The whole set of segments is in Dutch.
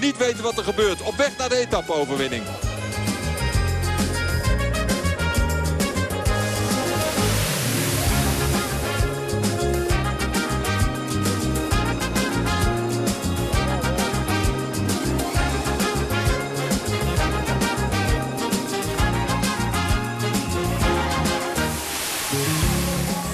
niet weten wat er gebeurt. Op weg naar de etappe-overwinning.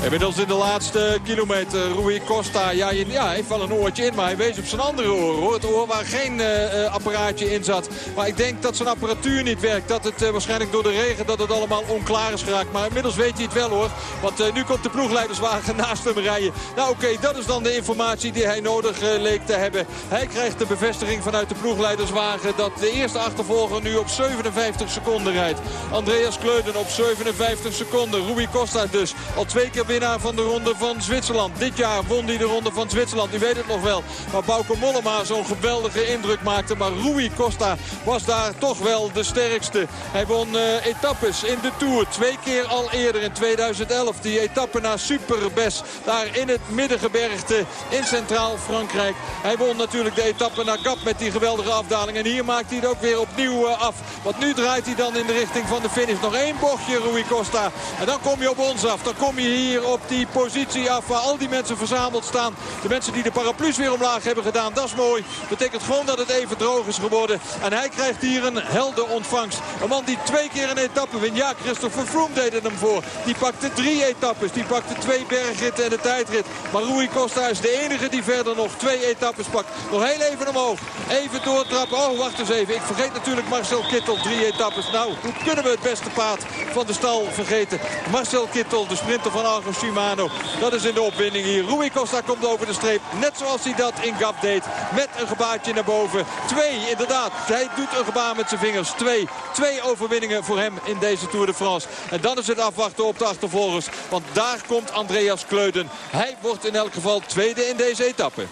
Inmiddels in de laatste kilometer. Rui Costa ja, ja, heeft wel een oortje in, maar hij wees op zijn andere oor. Hoor. Het oor waar geen uh, apparaatje in zat. Maar ik denk dat zijn apparatuur niet werkt. Dat het uh, waarschijnlijk door de regen dat het allemaal onklaar is geraakt. Maar inmiddels weet hij het wel hoor. Want nu komt de ploegleiderswagen naast hem rijden. Nou oké, dat is dan de informatie die hij nodig leek te hebben. Hij krijgt de bevestiging vanuit de ploegleiderswagen dat de eerste achtervolger nu op 57 seconden rijdt. Andreas Kleuden op 57 seconden. Rui Costa dus al twee keer winnaar van de ronde van Zwitserland. Dit jaar won hij de ronde van Zwitserland. U weet het nog wel. Maar Bauke Mollema zo'n geweldige indruk maakte. Maar Rui Costa was daar toch wel de sterkste. Hij won uh, etappes in de Tour. Twee keer al eerder in 2011. Die etappe naar Superbes. Daar in het middengebergte in Centraal Frankrijk. Hij won natuurlijk de etappe naar Gap met die geweldige afdaling. En hier maakt hij het ook weer opnieuw uh, af. Want nu draait hij dan in de richting van de finish. Nog één bochtje Rui Costa. En dan kom je op ons af. Dan kom je hier op die positie af waar al die mensen verzameld staan. De mensen die de paraplu's weer omlaag hebben gedaan, dat is mooi. Betekent gewoon dat het even droog is geworden. En hij krijgt hier een helder ontvangst. Een man die twee keer een etappe wint. Ja, Christopher Froome deed het hem voor. Die pakte drie etappes. Die pakte twee bergritten en de tijdrit. Maar Rui Costa is de enige die verder nog twee etappes pakt. Nog heel even omhoog. Even doortrappen. Oh, wacht eens even. Ik vergeet natuurlijk Marcel Kittel. Drie etappes. Nou, hoe kunnen we het beste paard van de stal vergeten? Marcel Kittel, de sprinter van Argos Shimano. Dat is in de opwinding hier. Rui Costa komt over de streep. Net zoals hij dat in Gap deed. Met een gebaartje naar boven. Twee, inderdaad. Hij doet een gebaar met zijn vingers. Twee. Twee overwinningen voor hem in deze Tour de France. En dan is het afwachten op de achtervolgers. Want daar komt Andreas Kleuden. Hij wordt in elk geval tweede in deze etappe.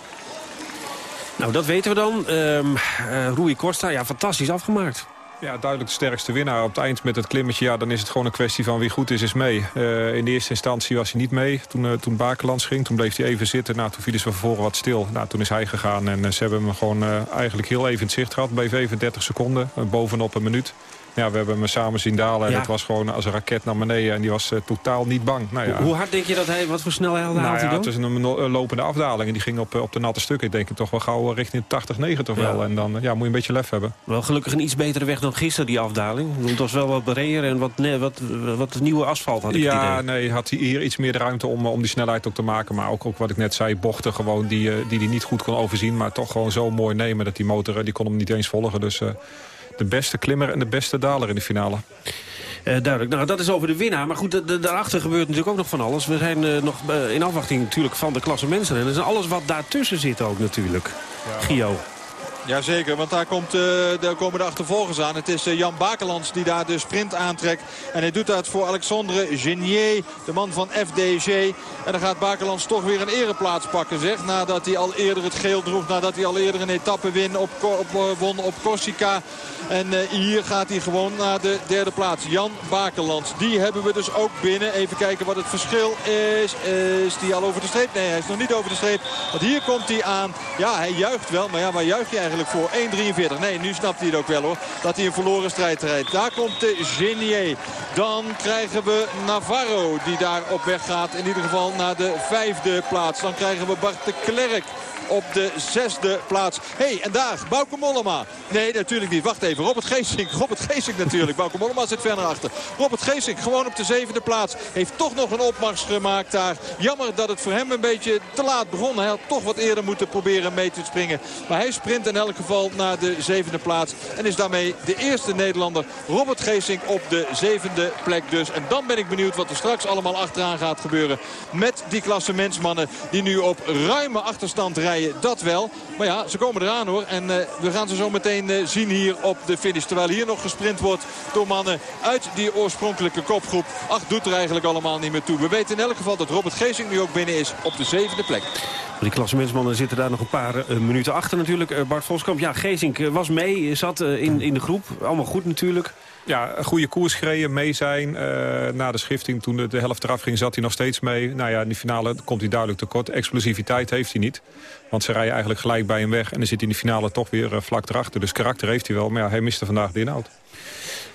Nou, dat weten we dan. Uh, uh, Rui Costa, ja, fantastisch afgemaakt. Ja, duidelijk de sterkste winnaar. Op het eind met het klimmetje, ja, dan is het gewoon een kwestie van wie goed is, is mee. Uh, in de eerste instantie was hij niet mee. Toen, uh, toen Bakelands ging, toen bleef hij even zitten. Nou, toen vielen ze vervolgens wat stil. Nou, toen is hij gegaan en uh, ze hebben hem gewoon eigenlijk heel even in het zicht gehad. Bleef even 30 seconden, bovenop een minuut. Ja, we hebben hem samen zien dalen en het was gewoon als een raket naar beneden. En die was uh, totaal niet bang. Nou, ja. Hoe hard denk je dat hij, wat voor snelheid haalt nou, hij ja, Het is een lopende afdaling en die ging op, op de natte stukken. Ik denk toch wel gauw richting 80, 90 toch wel. En dan ja, moet je een beetje lef hebben. Wel gelukkig een iets betere weg dan gisteren, die afdaling. Het was wel wat breder en wat, nee, wat, wat nieuwe asfalt had ik Ja, nee, had hij hier iets meer ruimte om, om die snelheid ook te maken. Maar ook, ook wat ik net zei, bochten gewoon die hij die, die niet goed kon overzien. Maar toch gewoon zo mooi nemen dat die motor, die kon hem niet eens volgen. Dus... Uh, de beste klimmer en de beste daler in de finale. Uh, duidelijk. Nou, dat is over de winnaar. Maar goed, daarachter gebeurt natuurlijk ook nog van alles. We zijn uh, nog uh, in afwachting natuurlijk van de klasse mensen. En is alles wat daartussen zit ook natuurlijk. Ja. Gio. Jazeker, want daar, komt, uh, daar komen de achtervolgers aan. Het is uh, Jan Bakelands die daar de sprint aantrekt. En hij doet dat voor Alexandre Genier, de man van FDG. En dan gaat Bakelands toch weer een ereplaats pakken, zeg. Nadat hij al eerder het geel droeg, nadat hij al eerder een etappe win op, op, won op Corsica. En hier gaat hij gewoon naar de derde plaats. Jan Bakelands, die hebben we dus ook binnen. Even kijken wat het verschil is. Is die al over de streep? Nee, hij is nog niet over de streep. Want hier komt hij aan. Ja, hij juicht wel, maar ja, waar juich je eigenlijk? Voor 1.43. Nee, nu snapt hij het ook wel hoor. Dat hij een verloren strijd rijdt. Daar komt de Genier. Dan krijgen we Navarro die daar op weg gaat. In ieder geval naar de vijfde plaats. Dan krijgen we Bart de Klerk op de zesde plaats. hey, en daar, Bauke Mollema. Nee, natuurlijk niet. Wacht even. Robert Geesink. Robert Geesink natuurlijk. Bauke Mollema zit verder achter. Robert Geesink gewoon op de zevende plaats. Heeft toch nog een opmars gemaakt daar. Jammer dat het voor hem een beetje te laat begon. Hij had toch wat eerder moeten proberen mee te springen. Maar hij sprint in elk geval naar de zevende plaats. En is daarmee de eerste Nederlander. Robert Geesink op de zevende plek dus. En dan ben ik benieuwd wat er straks allemaal achteraan gaat gebeuren. Met die klassementsmannen die nu op ruime achterstand rijden dat wel. Maar ja, ze komen eraan hoor. En uh, we gaan ze zo meteen uh, zien hier op de finish. Terwijl hier nog gesprint wordt door mannen uit die oorspronkelijke kopgroep. Ach, doet er eigenlijk allemaal niet meer toe. We weten in elk geval dat Robert Geesing nu ook binnen is op de zevende plek. Die klassementsmannen zitten daar nog een paar uh, minuten achter natuurlijk. Bart Voskamp, ja, Geesink was mee, zat in, in de groep. Allemaal goed natuurlijk. Ja, een goede koers gereden, mee zijn. na de schifting, toen de, de, helft eraf ging, zat hij nog steeds mee. Nou ja, in die finale komt hij duidelijk tekort. Explosiviteit heeft hij niet. Want ze rijden eigenlijk gelijk bij hem weg. En dan zit hij in de finale toch weer vlak erachter. Dus karakter heeft hij wel, maar ja, hij miste vandaag de inhoud.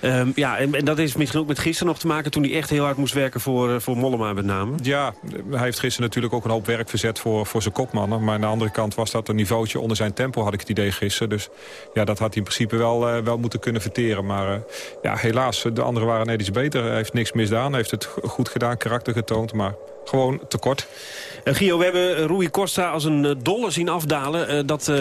Um, ja, en, dat is misschien ook met gisteren nog te maken... toen hij echt heel hard moest werken voor, uh, voor Mollema met name. Ja, hij heeft gisteren natuurlijk ook een hoop werk verzet voor, voor zijn kopmannen. Maar aan de andere kant was dat een niveautje onder zijn tempo, had ik het idee gisteren. Dus ja, dat had hij in principe wel, uh, wel moeten kunnen verteren. Maar uh, ja, helaas, de anderen waren net iets beter. Hij heeft niks misdaan, heeft het goed gedaan, karakter getoond. Maar gewoon tekort. Uh, Gio, we hebben Rui Costa als een uh, dolle zien afdalen. Dat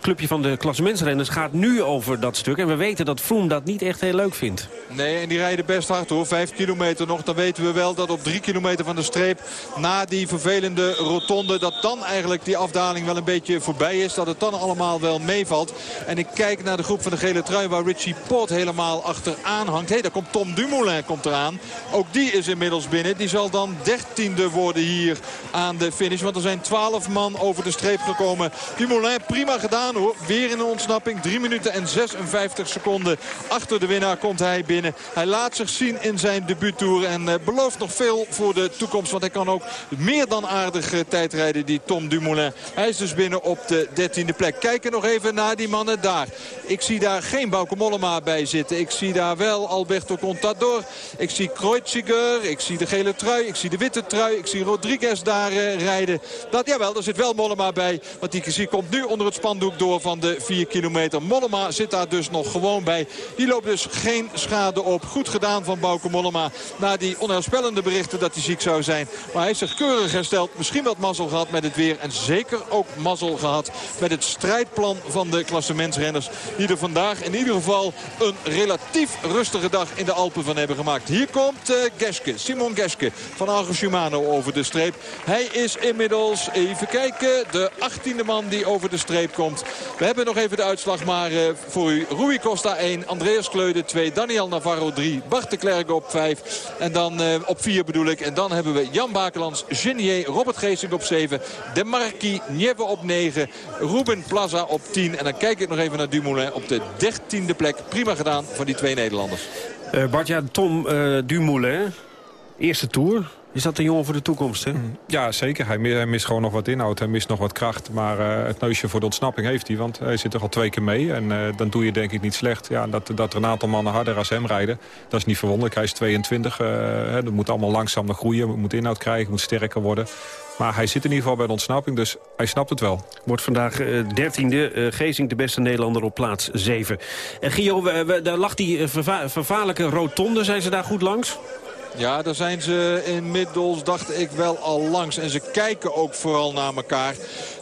clubje van de klassementsrenners gaat nu over dat stuk. En we weten dat Froome dat niet echt heel leuk vindt. Nee, en die rijden best hard hoor. Vijf kilometer nog. Dan weten we wel dat op drie kilometer van de streep... na die vervelende rotonde... dat dan eigenlijk die afdaling wel een beetje voorbij is. Dat het dan allemaal wel meevalt. En ik kijk naar de groep van de gele trui... waar Richie Pot helemaal achteraan hangt. Hé, hey, daar komt Tom Dumoulin komt eraan. Ook die is inmiddels binnen. Die zal dan 13e worden hier aan de finish. Want er zijn 12 man over de streep gekomen. Dumoulin prima gedaan hoor. Weer in een ontsnapping. 3 minuten en 56 seconden achter de winnaar komt hij binnen. Hij laat zich zien in zijn debuuttour. En uh, belooft nog veel voor de toekomst. Want hij kan ook meer dan aardig uh, tijdrijden die Tom Dumoulin. Hij is dus binnen op de 13e plek. Kijken nog even naar die mannen daar. Ik zie daar geen Bauke Mollema bij zitten. Ik zie daar wel Alberto Contador. Ik zie Kreuziger. Ik zie de gele trui. Ik zie de witte trui. Ik zie Rodriguez daar uh, rijden. Dat, jawel, er zit wel Mollema bij. Want die komt nu onder het spandoek door van de 4 kilometer. Mollema zit daar dus nog gewoon bij. Die loopt dus geen schade op. Goed gedaan van Bauke Mollema. Na die onheilspellende berichten dat hij ziek zou zijn. Maar hij heeft zich keurig hersteld. Misschien wat mazzel gehad met het weer. En zeker ook mazzel gehad met het strijdplan van de klassementsrenners. Die er vandaag in ieder geval een relatief rustige dag in de Alpen van hebben gemaakt. Hier komt uh, Geske, Simon Geske van Argo Shimano over de streep. Hij is inmiddels, even kijken, de 18e man die over de streep komt. We hebben nog even de uitslag maar uh, voor u. Rui Costa 1, Andreas Kleude 2, Daniel Navarro 3, Bart de Klerk op 5. En dan uh, op 4 bedoel ik. En dan hebben we Jan Bakelands, Genier, Robert Geesink op 7. De Marquis, Nieve op 9. Ruben Plaza op 10. En dan kijk ik nog even naar Dumoulin op de 13e plek. Prima gedaan van die twee Nederlanders. Uh, Bart, ja, Tom uh, Dumoulin, eerste Tour. Is dat een jongen voor de toekomst, hè? Mm, ja, zeker. Hij, hij mist gewoon nog wat inhoud. Hij mist nog wat kracht. Maar uh, het neusje voor de ontsnapping heeft hij. Want hij zit er al twee keer mee. En uh, dan doe je denk ik niet slecht. Ja, dat, dat er een aantal mannen harder als hem rijden. Dat is niet verwonderlijk. Hij is 22. Uh, hè, dat moet allemaal langzaam nog groeien. Moet inhoud krijgen. Moet sterker worden. Maar hij zit in ieder geval bij de ontsnapping, dus hij snapt het wel. Wordt vandaag dertiende. Uh, Gezing de beste Nederlander op plaats 7. En Gio, we, we, daar lag die verva vervaarlijke rotonde. Zijn ze daar goed langs? Ja, daar zijn ze inmiddels, dacht ik, wel al langs. En ze kijken ook vooral naar elkaar.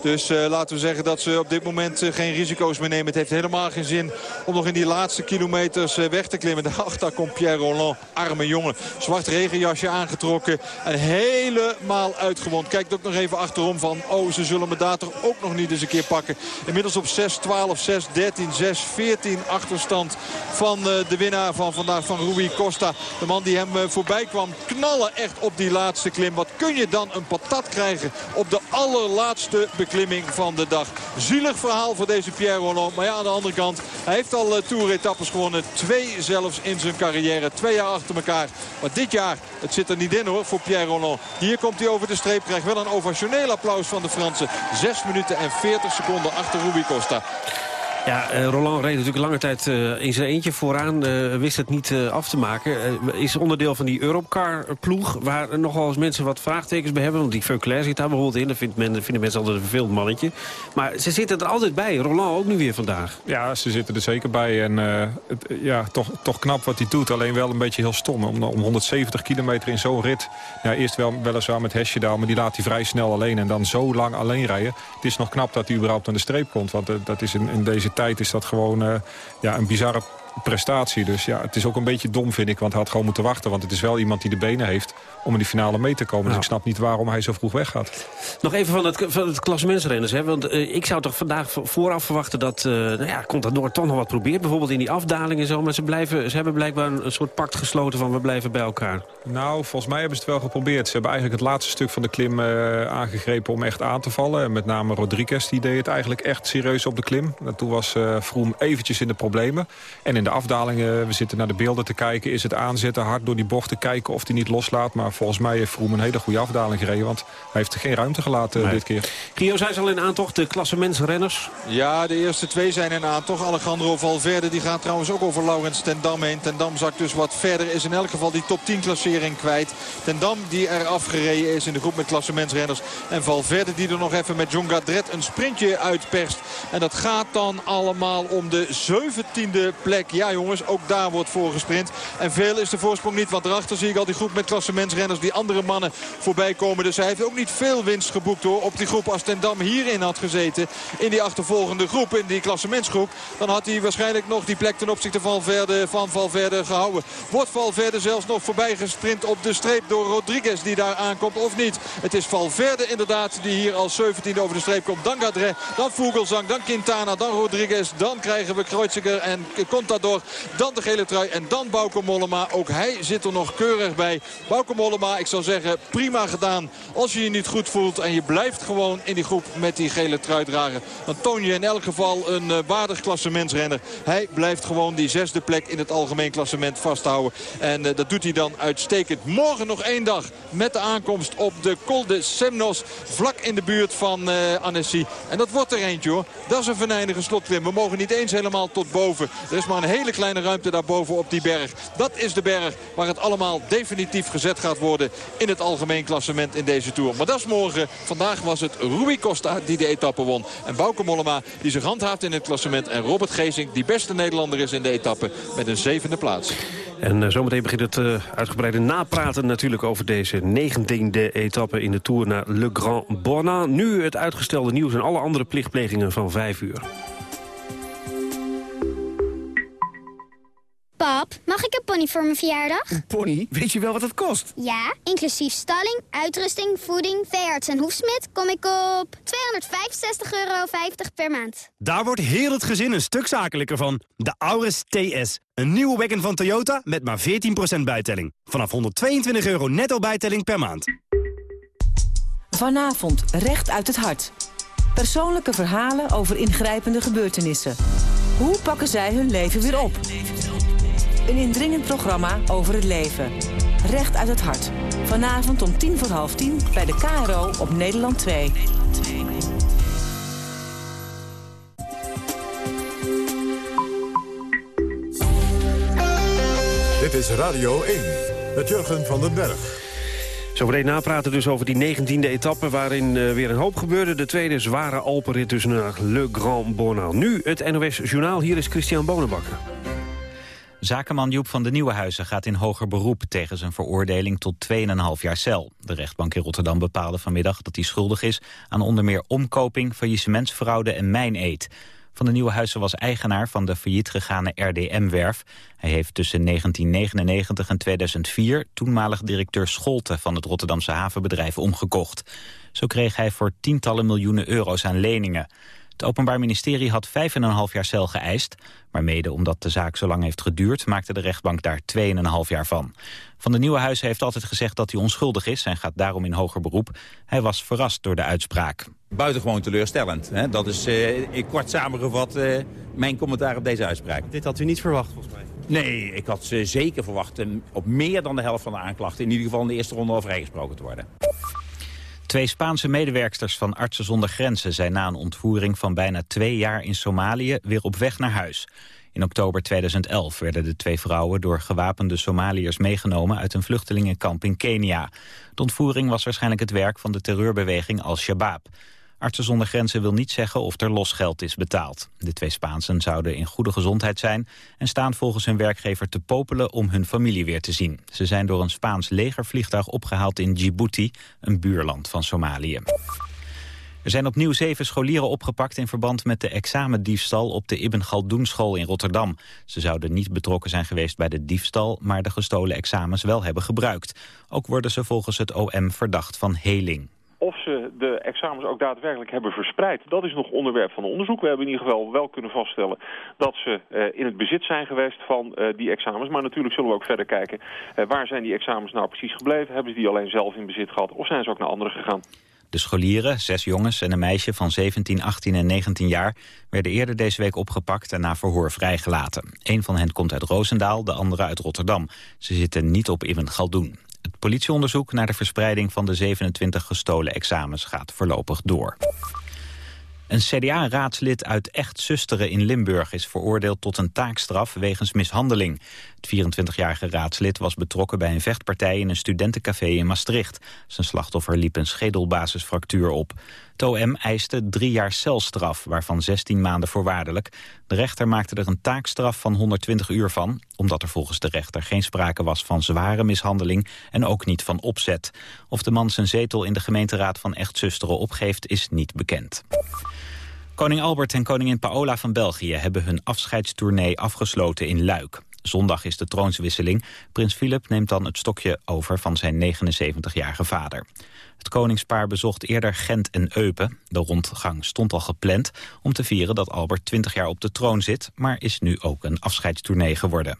Dus uh, laten we zeggen dat ze op dit moment uh, geen risico's meer nemen. Het heeft helemaal geen zin om nog in die laatste kilometers uh, weg te klimmen. Daarachter komt Pierre Roland, arme jongen. Zwart regenjasje aangetrokken en helemaal uitgewond. Kijkt ook nog even achterom van, oh, ze zullen me daar toch ook nog niet eens een keer pakken. Inmiddels op 6, 12, 6, 13, 6, 14 achterstand van de winnaar van vandaag, van Rui Costa. De man die hem voorbij kwam knallen echt op die laatste klim. Wat kun je dan een patat krijgen op de allerlaatste beklimming van de dag. Zielig verhaal voor deze Pierre Roland. Maar ja, aan de andere kant, hij heeft al uh, toeretappes gewonnen. Twee zelfs in zijn carrière. Twee jaar achter elkaar. Maar dit jaar, het zit er niet in hoor, voor Pierre Roland. Hier komt hij over de streep. Krijgt wel een ovationeel applaus van de Fransen. 6 minuten en 40 seconden achter Ruby Costa. Ja, uh, Roland reed natuurlijk lange tijd uh, in zijn eentje vooraan. Uh, wist het niet af te maken. is onderdeel van die Europcar-ploeg... waar nogal eens mensen wat vraagtekens bij hebben. Want die Veuclair zit daar bijvoorbeeld in. Dat vindt men, vinden mensen altijd een vervelend mannetje. Maar ze zitten er altijd bij. Roland ook nu weer vandaag. Ja, ze zitten er zeker bij. En ja, toch, toch knap wat hij doet. Alleen wel een beetje heel stom. Om, om 170 kilometer in zo'n rit... Ja, eerst wel weliswaar met Hesjedaal, maar die laat hij vrij snel alleen. En dan zo lang alleen rijden. Het is nog knap dat hij überhaupt aan de streep komt. Want dat is in, in deze tijd is dat gewoon uh, ja, een bizarre prestatie. Dus ja, het is ook een beetje dom, vind ik. Want hij had gewoon moeten wachten. Want het is wel iemand die de benen heeft om in die finale mee te komen. Dus ik snap niet waarom hij zo vroeg weggaat. Nog even van het, van het klassementsrenners. Hè? Want uh, ik zou toch vandaag vooraf verwachten dat uh, nou ja, Contador toch nog wat probeert. Bijvoorbeeld in die afdaling en zo. Maar ze, blijven, ze hebben blijkbaar een, soort pact gesloten van we blijven bij elkaar. Nou, volgens mij hebben ze het wel geprobeerd. Ze hebben eigenlijk het laatste stuk van de klim uh, aangegrepen om echt aan te vallen. En met name Rodriguez die deed het eigenlijk echt serieus op de klim. En toen was Vroom eventjes in de problemen. En in de afdalingen, we zitten naar de beelden te kijken... is het aanzetten, hard door die bocht te kijken of hij niet loslaat. Maar volgens mij heeft Vroom een hele goede afdaling gereden. Want hij heeft er geen ruimte gelaten nee. dit keer. Gio, zijn ze al in aantocht, de klassementsrenners? Ja, de eerste twee zijn in aantocht. Alejandro Valverde die gaat trouwens ook over Laurens ten Dam heen. Ten Dam zakt dus wat verder. Is in elk geval die top 10 klassering kwijt. Ten Dam die er afgereden is in de groep met klassementsrenners. En Valverde die er nog even met John Gadret een sprintje uitperst. En dat gaat dan allemaal om de 17e plek. Ja jongens, ook daar wordt voor gesprint. En veel is de voorsprong niet. Want daarachter zie ik al die groep met klassementsrenners. Die andere mannen voorbij komen. Dus hij heeft ook niet veel winst geboekt hoor. Op die groep als Ten Dam hierin had gezeten. In die achtervolgende groep. In die klassementsgroep. Dan had hij waarschijnlijk nog die plek ten opzichte van Valverde, van Valverde gehouden. Wordt Valverde zelfs nog voorbij gesprint op de streep door Rodriguez die daar aankomt of niet. Het is Valverde inderdaad die hier als 17 over de streep komt. Dan Gadret, dan Vogelsang, dan Quintana, dan Rodriguez. Dan krijgen we Kreuziger en Contador. Dan de gele trui en dan Bauke Mollema. Ook hij zit er nog keurig bij. Bauke Mollema, ik zou zeggen, prima gedaan. Als je je niet goed voelt en je blijft gewoon in die groep met die gele trui dragen. Dan toon je in elk geval een uh, waardig klassementsrenner. Hij blijft gewoon die zesde plek in het algemeen klassement vasthouden. En uh, dat doet hij dan uitstekend. Morgen nog één dag met de aankomst op de Col de Semnos. Vlak in de buurt van uh, Annecy. En dat wordt er eentje hoor. Dat is een venijnige slotklim. We mogen niet eens helemaal tot boven. Er is maar een hele kleine ruimte daarboven op die berg. Dat is de berg waar het allemaal definitief gezet gaat worden in het algemeen klassement in deze Tour. Maar dat is morgen. Vandaag was het Rui Costa die de etappe won. En Bauke Mollema die zich handhaaft in het klassement. En Robert Geesing die beste Nederlander is in de etappe met een zevende plaats. En uh, zometeen begint het uh, uitgebreide napraten natuurlijk over deze negentiende etappe in de Tour naar Le Grand Bornand. Nu het uitgestelde nieuws en alle andere plichtplegingen van vijf uur. Pap, mag ik een pony voor mijn verjaardag? Een pony? Weet je wel wat het kost? Ja, inclusief stalling, uitrusting, voeding, veearts en hoefsmid kom ik op 265,50 euro per maand. Daar wordt heel het gezin een stuk zakelijker van. De Auris TS. Een nieuwe wagon van Toyota met maar 14% bijtelling. Vanaf 122 euro netto bijtelling per maand. Vanavond recht uit het hart. Persoonlijke verhalen over ingrijpende gebeurtenissen. Hoe pakken zij hun leven weer op? Een indringend programma over het leven. Recht uit het hart. Vanavond om tien voor half tien bij de KRO op Nederland 2. Dit is Radio 1 met Jurgen van den Berg. Zo meteen napraten dus over die negentiende etappe... waarin uh, weer een hoop gebeurde. De tweede zware Alpenrit dus naar Le Grand Bornand. Nu het NOS Journaal. Hier is Christian Bonenbakker. Zakenman Joep van de Nieuwenhuizen gaat in hoger beroep... tegen zijn veroordeling tot 2,5 jaar cel. De rechtbank in Rotterdam bepaalde vanmiddag dat hij schuldig is... aan onder meer omkoping, faillissementsfraude en mijneed. Van de Nieuwenhuizen was eigenaar van de failliet gegane RDM-werf. Hij heeft tussen 1999 en 2004 toenmalig directeur Scholte... van het Rotterdamse havenbedrijf omgekocht. Zo kreeg hij voor tientallen miljoenen euro's aan leningen. Het Openbaar Ministerie had 5,5 jaar cel geëist... maar mede omdat de zaak zo lang heeft geduurd... maakte de rechtbank daar 2,5 jaar van. Van de Nieuwe Huis heeft altijd gezegd dat hij onschuldig is... en gaat daarom in hoger beroep. Hij was verrast door de uitspraak. Buitengewoon teleurstellend. Hè? Dat is uh, kort samengevat uh, mijn commentaar op deze uitspraak. Dit had u niet verwacht volgens mij? Nee, ik had ze zeker verwacht op meer dan de helft van de aanklachten... in ieder geval in de eerste ronde al vrijgesproken te worden. Twee Spaanse medewerksters van Artsen zonder Grenzen zijn na een ontvoering van bijna twee jaar in Somalië weer op weg naar huis. In oktober 2011 werden de twee vrouwen door gewapende Somaliërs meegenomen uit een vluchtelingenkamp in Kenia. De ontvoering was waarschijnlijk het werk van de terreurbeweging Al-Shabaab. Artsen zonder Grenzen wil niet zeggen of er losgeld is betaald. De twee Spaansen zouden in goede gezondheid zijn... en staan volgens hun werkgever te popelen om hun familie weer te zien. Ze zijn door een Spaans legervliegtuig opgehaald in Djibouti, een buurland van Somalië. Er zijn opnieuw zeven scholieren opgepakt in verband met de examendiefstal op de Ibn Galdoen school in Rotterdam. Ze zouden niet betrokken zijn geweest bij de diefstal, maar de gestolen examens wel hebben gebruikt. Ook worden ze volgens het OM verdacht van heling. Of ze de examens ook daadwerkelijk hebben verspreid, dat is nog onderwerp van onderzoek. We hebben in ieder geval wel kunnen vaststellen dat ze uh, in het bezit zijn geweest van uh, die examens. Maar natuurlijk zullen we ook verder kijken, uh, waar zijn die examens nou precies gebleven? Hebben ze die alleen zelf in bezit gehad of zijn ze ook naar anderen gegaan? De scholieren, zes jongens en een meisje van 17, 18 en 19 jaar... werden eerder deze week opgepakt en na verhoor vrijgelaten. Een van hen komt uit Roosendaal, de andere uit Rotterdam. Ze zitten niet op Ibn Galdoen. Het politieonderzoek naar de verspreiding van de 27 gestolen examens gaat voorlopig door. Een CDA-raadslid uit Echt Zusteren in Limburg is veroordeeld tot een taakstraf wegens mishandeling. Het 24-jarige raadslid was betrokken bij een vechtpartij in een studentencafé in Maastricht. Zijn slachtoffer liep een schedelbasisfractuur op. Het OM eiste drie jaar celstraf, waarvan 16 maanden voorwaardelijk. De rechter maakte er een taakstraf van 120 uur van... omdat er volgens de rechter geen sprake was van zware mishandeling... en ook niet van opzet. Of de man zijn zetel in de gemeenteraad van Echt Zusteren opgeeft, is niet bekend. Koning Albert en koningin Paola van België hebben hun afscheidstournee afgesloten in Luik. Zondag is de troonswisseling. Prins Philip neemt dan het stokje over van zijn 79-jarige vader. Het koningspaar bezocht eerder Gent en Eupen. De rondgang stond al gepland om te vieren dat Albert 20 jaar op de troon zit... maar is nu ook een afscheidstournee geworden.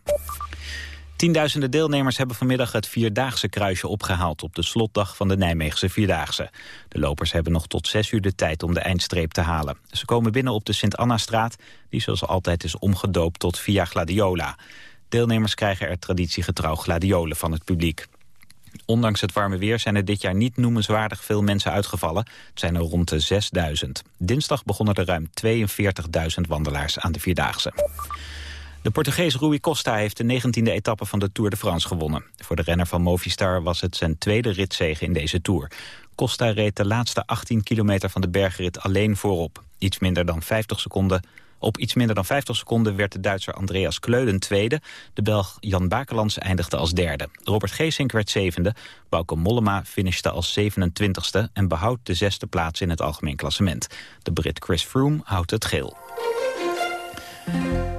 Tienduizenden deelnemers hebben vanmiddag het Vierdaagse kruisje opgehaald op de slotdag van de Nijmeegse Vierdaagse. De lopers hebben nog tot zes uur de tijd om de eindstreep te halen. Ze komen binnen op de Sint-Anna-straat, die zoals altijd is omgedoopt tot Via Gladiola. Deelnemers krijgen er traditiegetrouw gladiolen van het publiek. Ondanks het warme weer zijn er dit jaar niet noemenswaardig veel mensen uitgevallen. Het zijn er rond de 6000. Dinsdag begonnen er ruim 42.000 wandelaars aan de Vierdaagse. De Portugees Rui Costa heeft de 19e etappe van de Tour de France gewonnen. Voor de renner van Movistar was het zijn tweede ritzege in deze Tour. Costa reed de laatste 18 kilometer van de bergrit alleen voorop. Iets minder dan 50 seconden op iets minder dan 50 seconden werd de Duitser Andreas Kleuden tweede. De Belg Jan Bakelands eindigde als derde. Robert Geesink werd zevende. Bauke Mollema finishte als 27ste en behoudt de zesde plaats in het algemeen klassement. De Brit Chris Froome houdt het geel.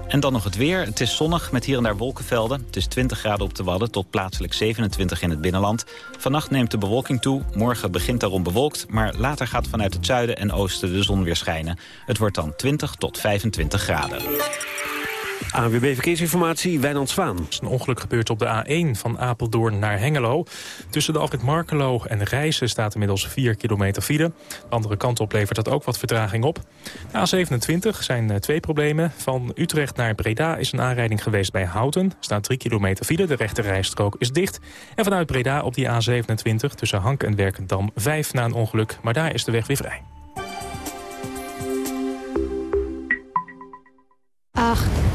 En dan nog het weer. Het is zonnig met hier en daar wolkenvelden. Het is 20 graden op de Wadden tot plaatselijk 27 in het binnenland. Vannacht neemt de bewolking toe. Morgen begint daarom bewolkt. Maar later gaat vanuit het zuiden en oosten de zon weer schijnen. Het wordt dan 20 tot 25 graden. ANWB Verkeersinformatie, Wijnand Zwaan. Er is een ongeluk gebeurd op de A1 van Apeldoorn naar Hengelo. Tussen de afrit Markelo en Rijssen staat inmiddels 4 kilometer file. De andere kant op levert dat ook wat vertraging op. De A27 zijn eh, twee problemen. Van Utrecht naar Breda is een aanrijding geweest bij Houten. Er staat 3 kilometer file, de rechte rijstrook is dicht. En vanuit Breda op die A27 tussen Hank en Werkendam 5 na een ongeluk. Maar daar is de weg weer vrij. 8.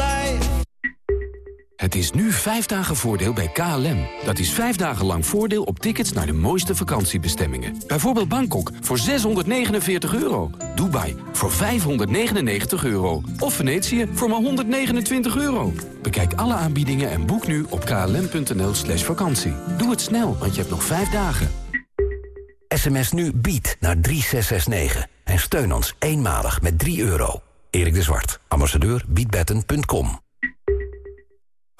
Het is nu vijf dagen voordeel bij KLM. Dat is vijf dagen lang voordeel op tickets naar de mooiste vakantiebestemmingen. Bijvoorbeeld Bangkok voor 649 euro. Dubai voor 599 euro. Of Venetië voor maar 129 euro. Bekijk alle aanbiedingen en boek nu op klm.nl slash vakantie. Doe het snel, want je hebt nog vijf dagen. SMS nu bied naar 3669 en steun ons eenmalig met 3 euro. Erik de Zwart, ambassadeur biedbetten.com.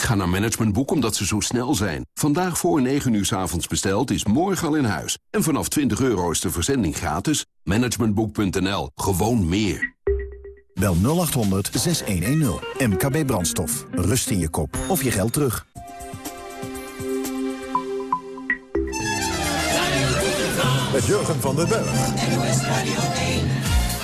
ik ga naar Managementboek omdat ze zo snel zijn. Vandaag voor 9 uur s avonds besteld is morgen al in huis. En vanaf 20 euro is de verzending gratis. Managementboek.nl. Gewoon meer. Bel 0800 6110. MKB Brandstof. Rust in je kop of je geld terug. met Jurgen van den Berg.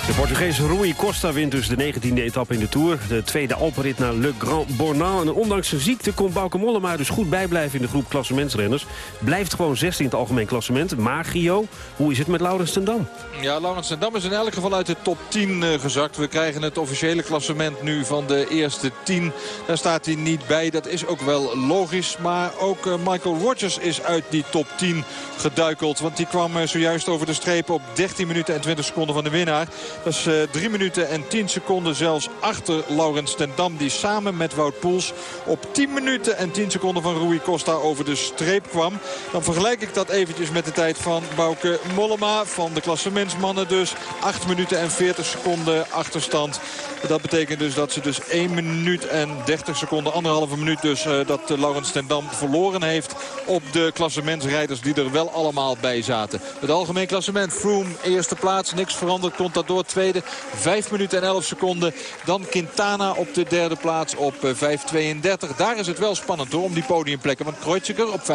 De Portugese Rui Costa wint dus de 19e etappe in de Tour. De tweede Alpenrit naar Le Grand Bornand. En ondanks zijn ziekte kon Bauke Mollema dus goed bijblijven in de groep klassementsrenners. Blijft gewoon 16 in het algemeen klassement. Maar Gio, hoe is het met Laurens ten Dam? Ja, Laurens ten Dam is in elk geval uit de top 10 uh, gezakt. We krijgen het officiële klassement nu van de eerste 10. Daar staat hij niet bij. Dat is ook wel logisch. Maar ook uh, Michael Rogers is uit die top 10 geduikeld. Want die kwam uh, zojuist over de streep op 13 minuten en 20 seconden van de winnaar. Dat is uh, 3 minuten en 10 seconden zelfs achter Laurens ten Dam. Die samen met Wout Poels op 10 minuten en 10 seconden van Rui Costa over de streep kwam. Dan vergelijk ik dat eventjes met de tijd van Bouke Mollema. Van de klassementsmannen dus. 8 minuten en 40 seconden achterstand. Dat betekent dus dat ze dus 1 minuut en 30 seconden, anderhalve minuut dus... Uh, dat uh, Laurens ten Dam verloren heeft op de klassementsrijders die er wel allemaal bij zaten. Het algemeen klassement, Froome eerste plaats, niks veranderd. Contador tweede, 5 minuten en 11 seconden. Dan Quintana op de derde plaats op uh, 5.32. Daar is het wel spannend hoor, om die podiumplekken. Want Kreuziger op 5.44,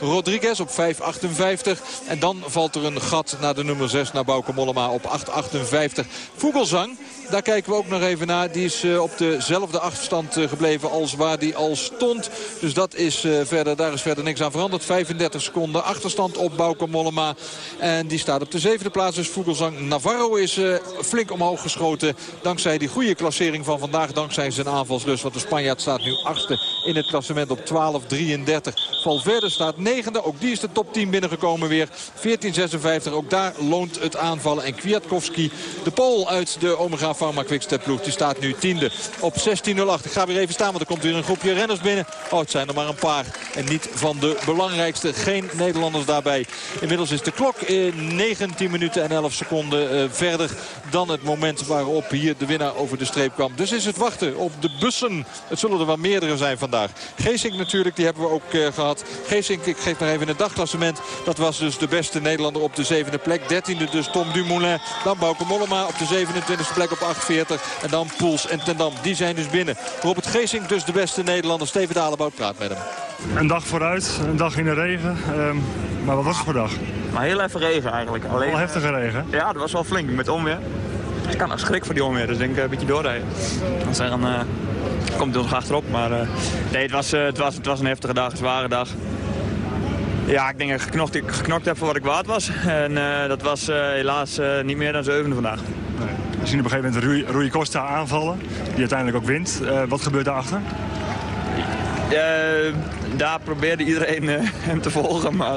Rodriguez op 5.58. En dan valt er een gat naar de nummer 6, naar Bauke Mollema op 8.58. Vogelsang. Daar kijken we ook nog even naar. Die is uh, op dezelfde achterstand uh, gebleven als waar die al stond. Dus dat is, uh, verder, daar is verder niks aan veranderd. 35 seconden achterstand op Bauke Mollema. En die staat op de zevende plaats. Dus Vogelsang Navarro is flink omhoog geschoten. Dankzij die goede klassering van vandaag. Dankzij zijn aanvalslust. Want de Spanjaard staat nu achtste in het klassement op 12.33. Valverde staat negende. Ook die is de top 10 binnengekomen weer. 14.56. Ook daar loont het aanvallen. En Kwiatkowski, de Pool uit de Omega Pharma Quickstep ploeg. Die staat nu tiende op 16.08. Ik ga weer even staan, want er komt weer een groepje renners binnen. Oh, het zijn er maar een paar. En niet van de belangrijkste. Geen Nederlanders daarbij. Inmiddels is de klok in 19 minuten en 11 seconden uh, verder dan het moment waarop hier de winnaar over de streep kwam. Dus is het wachten op de bussen. Het zullen er wel meerdere zijn vandaag. Geesink natuurlijk, die hebben we ook uh, gehad. Geesink, ik geef nog even het dagklassement. Dat was dus de beste Nederlander op de zevende plek. Dertiende dus Tom Dumoulin. Dan Bauke Mollema op de 27e plek op 48. En dan Poels en Tendam. Die zijn dus binnen. Robert Geesink dus de beste Nederlander. Steven Dalebout praat met hem. Een dag vooruit, een dag in de regen. Um, maar wat was het voor dag? Maar heel even regen eigenlijk. Alleen, Al heftige regen? Uh, ja, dat was wel flink met onweer. Ik kan nog schrik voor die onweer, dus denk ik een beetje doorrijden. Dan zeggen, uh, komt het ons achterop. Maar uh, nee, het was, uh, het, was, het was een heftige dag, een zware dag. Ja, ik denk dat ik geknokt, ik geknokt heb voor wat ik waard was. En dat was helaas niet meer dan zevende vandaag. Nee. We zien op een gegeven moment Rui, Rui Costa aanvallen, die uiteindelijk ook wint. wat gebeurt daarachter? Daar probeerde iedereen hem te volgen, maar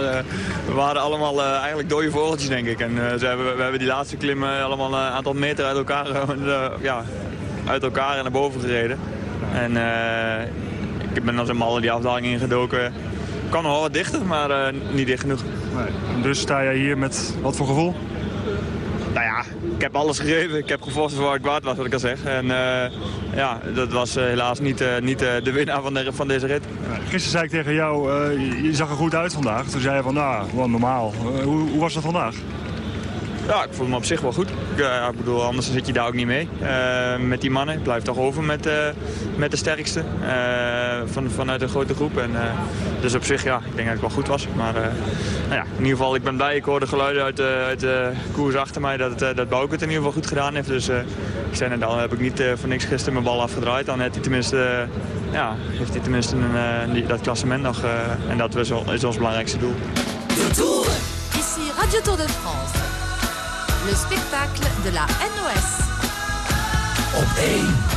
we waren allemaal eigenlijk dode vogeltjes, denk ik. En we hebben, we hebben die laatste klimmen allemaal een aantal meter uit elkaar, ja, uit elkaar en naar boven gereden. En ik ben als een malle die afdaling ingedoken kan nog wel wat dichter, maar niet dicht genoeg. Nee. Dus sta jij hier met wat voor gevoel? Nou ja, ik heb alles gegeven. Ik heb gevochten voor wat ik waard was, wat ik al zeg. En uh, ja, dat was uh, helaas niet, niet de winnaar van, de, van deze rit. Gisteren zei ik tegen jou, je, zag er goed uit vandaag. Toen zei je van, nou, normaal. hoe, hoe was dat vandaag? Ja, ik voel me op zich wel goed. Ik, uh, ik bedoel, anders zit je daar ook niet mee. Uh, met die mannen. Ik blijf toch over met, uh, met de sterkste. van, vanuit een grote groep. En, dus op zich, ja, ik denk dat ik wel goed was. Maar nou ja, in ieder geval, ik ben blij. Ik hoorde geluiden uit, uit de koers achter mij dat, dat Bouke het in ieder geval goed gedaan heeft. Dus ik zei net al, heb ik niet voor niks gisteren mijn bal afgedraaid. Dan heeft hij tenminste, ja, heeft hij tenminste een, dat klassement nog. en dat is ons belangrijkste doel. De Tour. Ici Radio Tour de France. Le spectacle de la NOS. Op 1.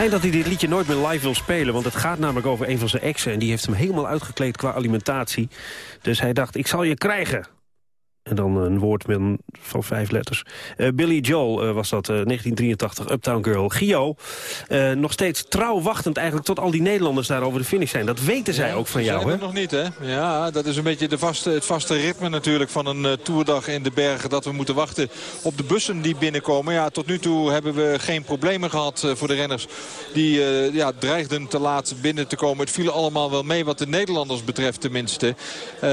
Schijnt dat hij dit liedje nooit meer live wil spelen. Want het gaat namelijk over een van zijn exen. En die heeft hem helemaal uitgekleed qua alimentatie. Dus hij dacht, ik zal je krijgen. En dan een woord met een- van vijf letters. Eh, Billy Joel eh, was dat, eh, 1983, Uptown Girl. Gio, eh, nog steeds trouw wachtend eigenlijk tot al die Nederlanders daar over de finish zijn. Dat weten zij ook van jou, hè? nog niet, hè? Ja, dat is een beetje de vaste, het vaste ritme natuurlijk van een eh, toerdag in de bergen. Dat we moeten wachten op de bussen die binnenkomen. Ja, tot nu toe hebben we geen problemen gehad eh, voor de renners. Die eh, ja, dreigden te laat binnen te komen. Het viel allemaal wel mee wat de Nederlanders betreft tenminste. Eh,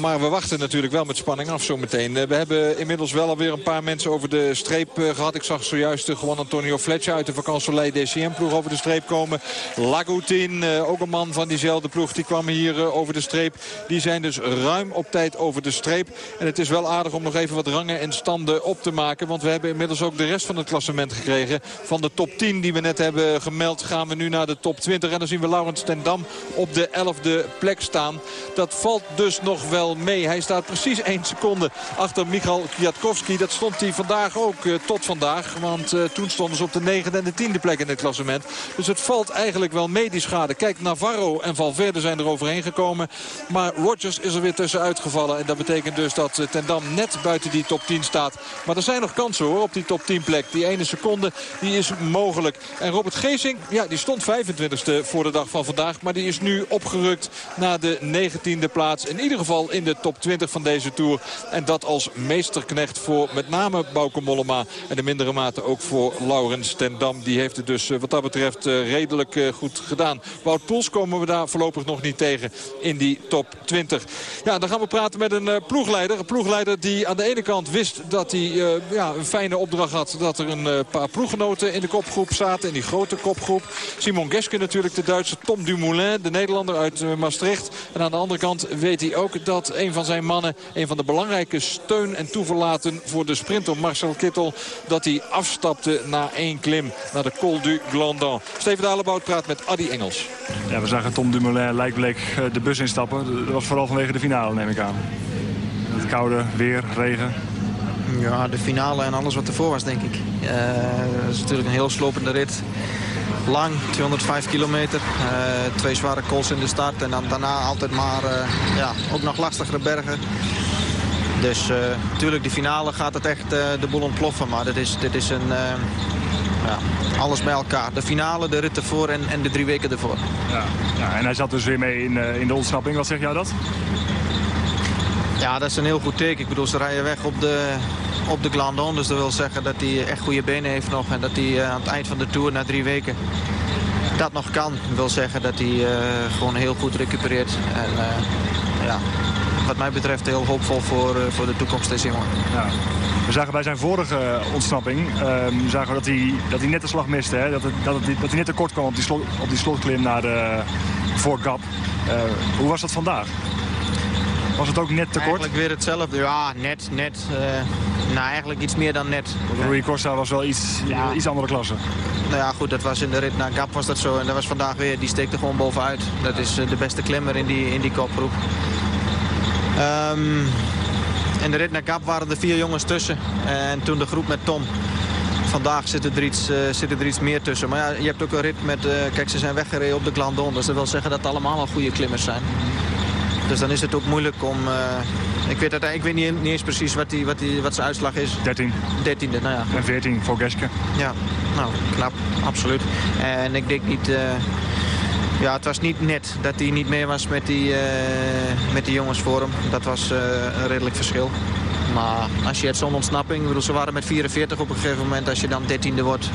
maar we wachten natuurlijk wel met spanning af zometeen. Eh, we hebben inmiddels wel alweer een paar mensen over de streep eh, gehad. Ik zag zojuist uh, Juan Antonio Fletcher uit de Soleil DCM-ploeg over de streep komen. Lagoutin, eh, ook een man van diezelfde ploeg, die kwam hier eh, over de streep. Die zijn dus ruim op tijd over de streep. En het is wel aardig om nog even wat rangen en standen op te maken. Want we hebben inmiddels ook de rest van het klassement gekregen. Van de top 10 die we net hebben gemeld gaan we nu naar de top 20. En dan zien we Laurens ten Dam op de 11e plek staan. Dat valt dus nog wel mee. Hij staat precies 1 seconde achter Michal Kwiatkowski. Dat stond hij vandaag ook eh, tot vandaag. Want eh, toen stonden ze op de 9e en de 10e plek in het klassement. Dus het valt eigenlijk wel mee die schade. Kijk, Navarro en Valverde zijn er overheen gekomen. Maar Rogers is er weer tussenuit gevallen. En dat betekent dus dat eh, ten Dam net buiten die top 10 staat. Maar er zijn nog kansen hoor op die top 10 plek. Die ene seconde die is mogelijk. En Robert Geesink, ja, die stond 25e voor de dag van vandaag. Maar die is nu opgerukt naar de 19e plaats. In ieder geval in de top 20 van deze Tour. En dat als meesterknecht voor met name Bauke Mollema. En in mindere mate ook voor Laurens ten Dam. Die heeft het dus eh, wat dat betreft eh, redelijk eh, goed gedaan. Wout Poels komen we daar voorlopig nog niet tegen in die top 20. Ja, dan gaan we praten met een ploegleider. Een ploegleider die aan de ene kant wist dat hij ja, een fijne opdracht had. Dat er een paar ploeggenoten in de kopgroep zaten. In die grote kopgroep. Simon Geske natuurlijk, de Duitse Tom Dumoulin. De Nederlander uit Maastricht. En aan de andere kant weet hij ook dat een van zijn mannen... een van de belangrijke steun en toeverlaten voor de sprinter Marcel Kittel... dat hij afstapte na één klim naar de Col du Glandon. Steven Dalebout praat met Addy Engels. Ja, we zagen Tom Dumoulin lijkbleek eh, de bus instappen. Dat was vooral vanwege de finale, neem ik aan. Het koude, weer, regen. Ja, de finale en alles wat ervoor was, denk ik. Eh, Het is natuurlijk een heel slopende rit. Lang, 205 kilometer. Eh, twee zware calls in de start. En dan daarna altijd maar eh, ja, ook nog lastigere bergen. Dus eh, natuurlijk, de finale gaat het echt eh, de boel ontploffen. Maar dit is, dit is een... eh, ja, alles bij elkaar. De finale, de rit ervoor en, en de drie weken ervoor. Ja. ja, en hij zat dus weer mee in, eh, in de ontsnapping. Wat zeg jij dat? Ja, dat is een heel goed teken. Ik bedoel, ze rijden weg op de, op de Glandon. Dus dat wil zeggen dat hij echt goede benen heeft nog. En dat hij eh, aan het eind van de Tour, na drie weken, dat nog kan. Dat wil zeggen dat hij eh, gewoon heel goed recupereert. En eh, ja, wat mij betreft heel hoopvol voor, eh, voor de toekomst deze jongen. Ja. We zagen bij zijn vorige ontsnapping ehm, zagen we dat, hij, dat hij net de slag miste. Hè? Dat, het, dat, het, dat hij net tekort kwam op die, slot, op die slotklim naar de Fort Gap. Eh, hoe was dat vandaag? Was het ook net tekort? Eigenlijk weer hetzelfde. Ja, net, net. eh, nou, eigenlijk iets meer dan net. Rui Costa was wel iets, iets andere klasse. Nou ja, goed, dat was in de rit naar Gap was dat zo. En dat was vandaag weer, die steekt er gewoon bovenuit. Dat is eh, de beste klimmer in die, in die kopgroep. Ehm, in de rit naar Gap waren er vier jongens tussen. En toen de groep met Tom. Vandaag zit er iets, eh, zit er iets meer tussen. Maar ja, je hebt ook een rit met... eh, kijk, ze zijn weggereden op de Glandon. Dus dat wil zeggen dat het allemaal al goede klimmers zijn. Dus dan is het ook moeilijk om... eh, ik weet, dat, ik weet niet, niet eens precies wat, die, wat, die, wat zijn uitslag is. 13. 13e, nou ja. En 14 voor Geske. Ja, nou, knap, absoluut. En ik denk niet... eh, ja, het was niet net dat hij niet mee was met die, eh, met die jongens voor hem. Dat was eh, een redelijk verschil. Maar als je het zo'n ontsnapping... Ik bedoel, ze waren met 44 op een gegeven moment. Als je dan 13e wordt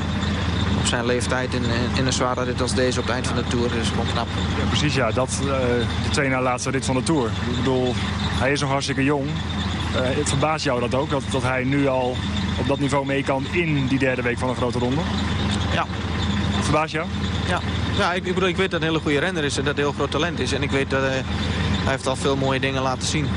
op zijn leeftijd in, in een zware rit als deze op het eind van de Tour. is gewoon knap. Ja, precies, ja. Dat, eh, de twee na laatste rit van de Tour. Ik bedoel, hij is nog hartstikke jong. Eh, het verbaast jou dat ook, dat, dat hij nu al op dat niveau mee kan in die derde week van een grote ronde? Ja. Verbaast jou? Ja, ja ik, ik, bedoel, ik weet dat hij een hele goede renner is en dat hij heel groot talent is. En ik weet dat hij, hij heeft al veel mooie dingen laten zien.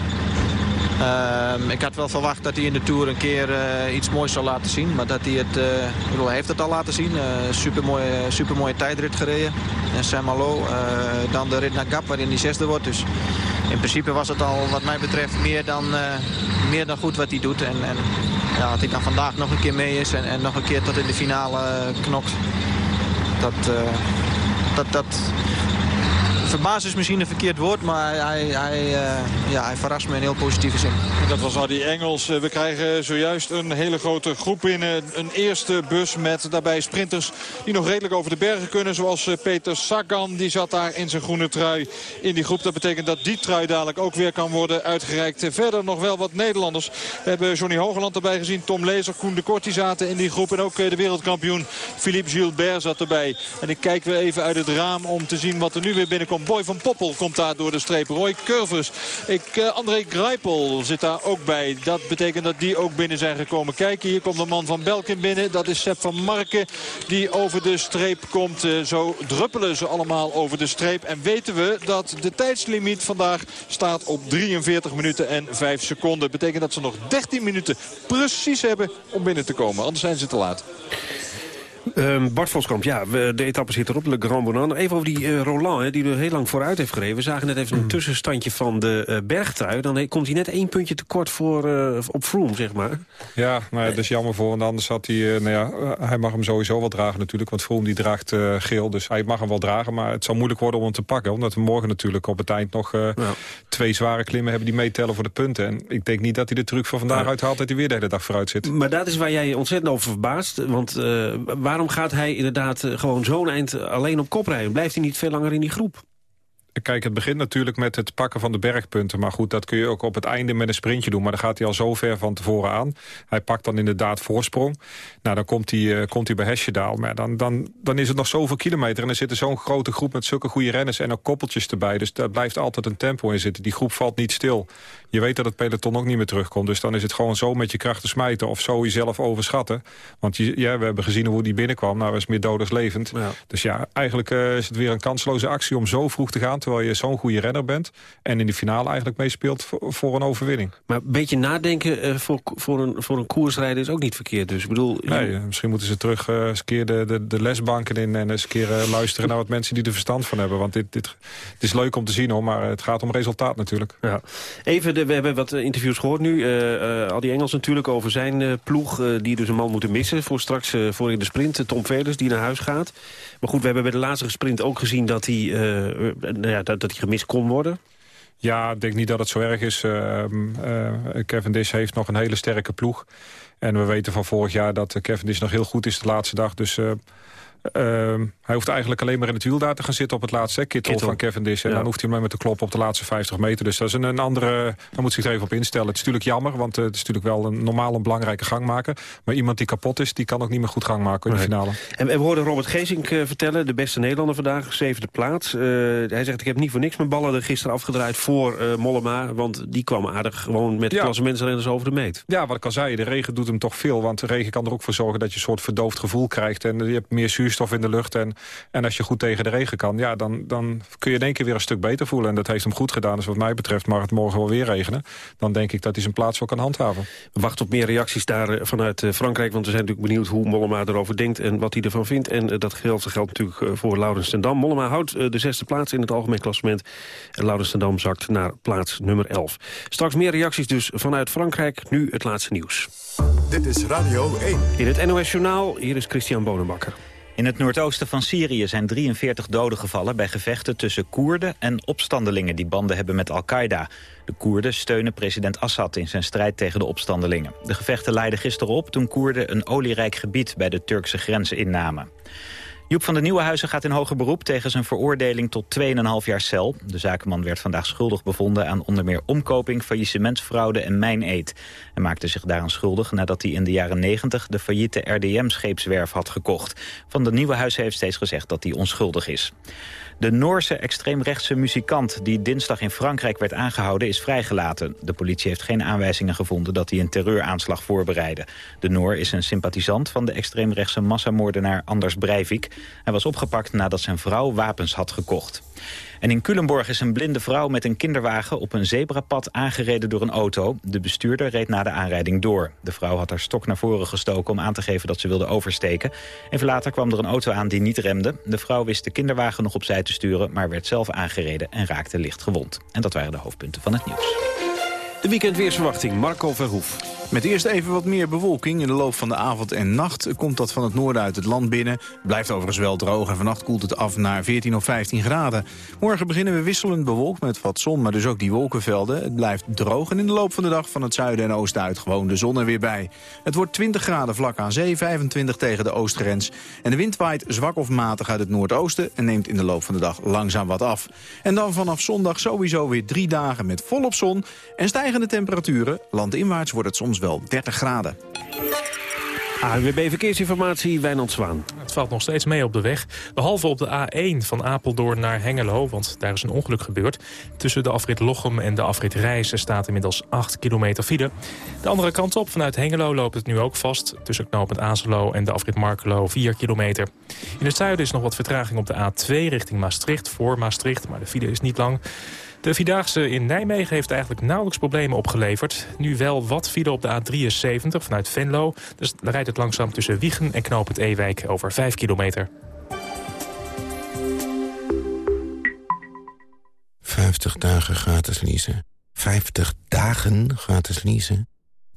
Ehm, ik had wel verwacht dat hij in de Tour een keer eh, iets moois zou laten zien. Maar dat hij het, eh, ik hij heeft het al laten zien. Uh, supermooie, supermooie tijdrit gereden in Saint-Malo. dan de rit naar Gap waarin hij zesde wordt. Dus in principe was het al wat mij betreft meer dan, meer dan goed wat hij doet. En, en ja, dat hij dan vandaag nog een keer mee is en, en nog een keer tot in de finale knokt. Dat, dat, dat verbaasd is misschien een verkeerd woord, maar hij, hij, uh, ja, hij verrast me in heel positieve zin. Dat was Adi Engels. We krijgen zojuist een hele grote groep binnen. Een eerste bus met daarbij sprinters die nog redelijk over de bergen kunnen. Zoals Peter Sagan, die zat daar in zijn groene trui in die groep. Dat betekent dat die trui dadelijk ook weer kan worden uitgereikt. Verder nog wel wat Nederlanders. We hebben Johnny Hogeland erbij gezien. Tom Lezer, Koen de Kort, die zaten in die groep. En ook de wereldkampioen Philippe Gilbert zat erbij. En ik kijk weer even uit het raam om te zien wat er nu weer binnenkomt. Boy van Poppel komt daar door de streep. Roy Curvers. Ik, uh, André Greipel zit daar ook bij. Dat betekent dat die ook binnen zijn gekomen. Kijk, hier komt de man van Belkin binnen. Dat is Sepp van Marken die over de streep komt. Uh, zo druppelen ze allemaal over de streep. En weten we dat de tijdslimiet vandaag staat op 43 minuten en 5 seconden. Betekent dat ze nog 13 minuten precies hebben om binnen te komen. Anders zijn ze te laat. Um, Bart Voskamp, ja, de etappe zit erop, Le Grand Bonan. Even over die uh, Roland, hè, die er heel lang vooruit heeft gereden. We zagen net even een tussenstandje van de uh, bergtrui. Dan komt hij net één puntje tekort voor, uh, op Froome, zeg maar. Ja, nou, dat is jammer voor, want anders had hij... nou ja, hij mag hem sowieso wel dragen natuurlijk, want Froome die draagt geel. Dus hij mag hem wel dragen, maar het zal moeilijk worden om hem te pakken. Omdat we morgen natuurlijk op het eind nog ja. twee zware klimmen hebben... die meetellen voor de punten. En ik denk niet dat hij de truc van vandaag ja. uithaalt... dat hij weer de hele dag vooruit zit. Maar dat is waar jij je ontzettend over verbaast. Want waarom gaat hij inderdaad gewoon zo'n eind alleen op kop rijden? Blijft hij niet veel langer in die groep? Kijk, het begint natuurlijk met het pakken van de bergpunten. Maar goed, dat kun je ook op het einde met een sprintje doen. Maar dan gaat hij al zo ver van tevoren aan. Hij pakt dan inderdaad voorsprong. Nou, dan komt hij, uh, komt hij bij Hesjedaal. Maar dan, dan, dan is het nog zoveel kilometer. En er zit zo'n grote groep met zulke goede renners en ook koppeltjes erbij. Dus daar blijft altijd een tempo in zitten. Die groep valt niet stil. Je weet dat het peloton ook niet meer terugkomt. Dus dan is het gewoon zo met je krachten smijten. Of zo jezelf overschatten. Want je, ja, we hebben gezien hoe die binnenkwam. Nou, is meer dood als levend. Ja. Dus ja, eigenlijk uh, is het weer een kansloze actie om zo vroeg te gaan terwijl je zo'n goede renner bent... en in de finale eigenlijk meespeelt voor, voor een overwinning. Maar een beetje nadenken uh, voor, voor, een, voor een koersrijden is ook niet verkeerd. Dus ik bedoel, nee, misschien moeten ze terug uh, eens een keer de, de, de, lesbanken in... en eens een keer luisteren naar wat mensen die er verstand van hebben. Want dit, dit, het is leuk om te zien, hoor, maar het gaat om resultaat natuurlijk. Ja. Even, de, we hebben wat interviews gehoord nu. al die Engels natuurlijk over zijn ploeg... die dus een man moeten missen voor straks voor in de sprint. Tom Velers die naar huis gaat. Maar goed, we hebben bij de laatste sprint ook gezien dat hij, nou dat, dat hij gemist kon worden. Ja, ik denk niet dat het zo erg is. Uh, uh, Cavendish heeft nog een hele sterke ploeg. En we weten van vorig jaar dat Cavendish nog heel goed is de laatste dag. Dus hij hoeft eigenlijk alleen maar in het wiel daar te gaan zitten op het laatste. Kittel, van Cavendish. En ja. dan hoeft hij maar met te kloppen op de laatste 50 meter. Dus dat is een, een andere... Daar moet zich er even op instellen. Het is natuurlijk jammer, want uh, het is natuurlijk wel een normaal een belangrijke gang maken. Maar iemand die kapot is, die kan ook niet meer goed gang maken in de finale. En, en we hoorden Robert Geesink uh, vertellen, de beste Nederlander vandaag, zevende plaats. Uh, hij zegt, ik heb niet voor niks mijn ballen er gisteren afgedraaid voor Mollema. Want die kwam aardig gewoon met ja. klassementsrenners over de meet. Ja, wat ik al zei, de regen doet hem toch veel. Want de regen kan er ook voor zorgen dat je een soort verdoofd gevoel krijgt. En je hebt meer zuurstof in de lucht. En, en als je goed tegen de regen kan, ja, dan, dan kun je in één keer weer een stuk beter voelen. En dat heeft hem goed gedaan. Dus wat mij betreft mag het morgen wel weer regenen. Dan denk ik dat hij zijn plaats wel kan handhaven. We wachten op meer reacties daar vanuit Frankrijk. Want we zijn natuurlijk benieuwd hoe Mollema erover denkt en wat hij ervan vindt. En dat geldt, geldt natuurlijk voor Laurens ten Dam. Mollema houdt de zesde plaats in het algemeen klassement. En Laurens ten Dam zakt naar plaats nummer 11. Straks meer reacties dus vanuit Frankrijk. Nu het laatste nieuws. Dit is Radio 1. In het NOS Journaal, hier is Christian Bonenbakker. In het noordoosten van Syrië zijn 43 doden gevallen bij gevechten tussen Koerden en opstandelingen die banden hebben met Al-Qaeda. De Koerden steunen president Assad in zijn strijd tegen de opstandelingen. De gevechten leidden gisteren op toen Koerden een olierijk gebied bij de Turkse grens innamen. Joep van de Nieuwenhuizen gaat in hoger beroep tegen zijn veroordeling tot 2,5 jaar cel. De zakenman werd vandaag schuldig bevonden aan onder meer omkoping, faillissementsfraude en mijneed. Hij maakte zich daaraan schuldig nadat hij in de jaren 90 de failliete RDM-scheepswerf had gekocht. Van de Nieuwenhuizen heeft steeds gezegd dat hij onschuldig is. De Noorse extreemrechtse muzikant die dinsdag in Frankrijk werd aangehouden is vrijgelaten. De politie heeft geen aanwijzingen gevonden dat hij een terreuraanslag voorbereidde. De Noor is een sympathisant van de extreemrechtse massamoordenaar Anders Breivik. Hij was opgepakt nadat zijn vrouw wapens had gekocht. En in Culemborg is een blinde vrouw met een kinderwagen op een zebrapad aangereden door een auto. De bestuurder reed na de aanrijding door. De vrouw had haar stok naar voren gestoken om aan te geven dat ze wilde oversteken. Even later kwam er een auto aan die niet remde. De vrouw wist de kinderwagen nog opzij te sturen, maar werd zelf aangereden en raakte licht gewond. En dat waren de hoofdpunten van het nieuws. De weekendweersverwachting, Marco Verhoef. Met eerst even wat meer bewolking. In de loop van de avond en nacht komt dat van het noorden uit het land binnen. Blijft overigens wel droog en vannacht koelt het af naar 14 of 15 graden. Morgen beginnen we wisselend bewolkt met wat zon, maar dus ook die wolkenvelden. Het blijft droog en in de loop van de dag van het zuiden en oosten uit gewoon de zon er weer bij. Het wordt 20 graden vlak aan zee, 25 tegen de oostgrens. En de wind waait zwak of matig uit het noordoosten en neemt in de loop van de dag langzaam wat af. En dan vanaf zondag sowieso weer drie dagen met volop zon en stijgende temperaturen. Landinwaarts wordt het soms wel 30 graden. ANWB Verkeersinformatie, Wijnand Zwaan. Het valt nog steeds mee op de weg. Behalve op de A1 van Apeldoorn naar Hengelo, want daar is een ongeluk gebeurd. Tussen de afrit Lochem en de afrit Rijssen staat inmiddels 8 kilometer file. De andere kant op, vanuit Hengelo loopt het nu ook vast. Tussen knooppunt Azelo en de afrit Markelo 4 kilometer. In het zuiden is nog wat vertraging op de A2 richting Maastricht, voor Maastricht. Maar de file is niet lang. De Vierdaagse in Nijmegen heeft eigenlijk nauwelijks problemen opgeleverd. Nu wel wat file op de A73 vanuit Venlo. Dus dan rijdt het langzaam tussen Wiegen en Knoop het Ewijk over 5 kilometer. 50 dagen gratis leasen. 50 dagen gratis leasen.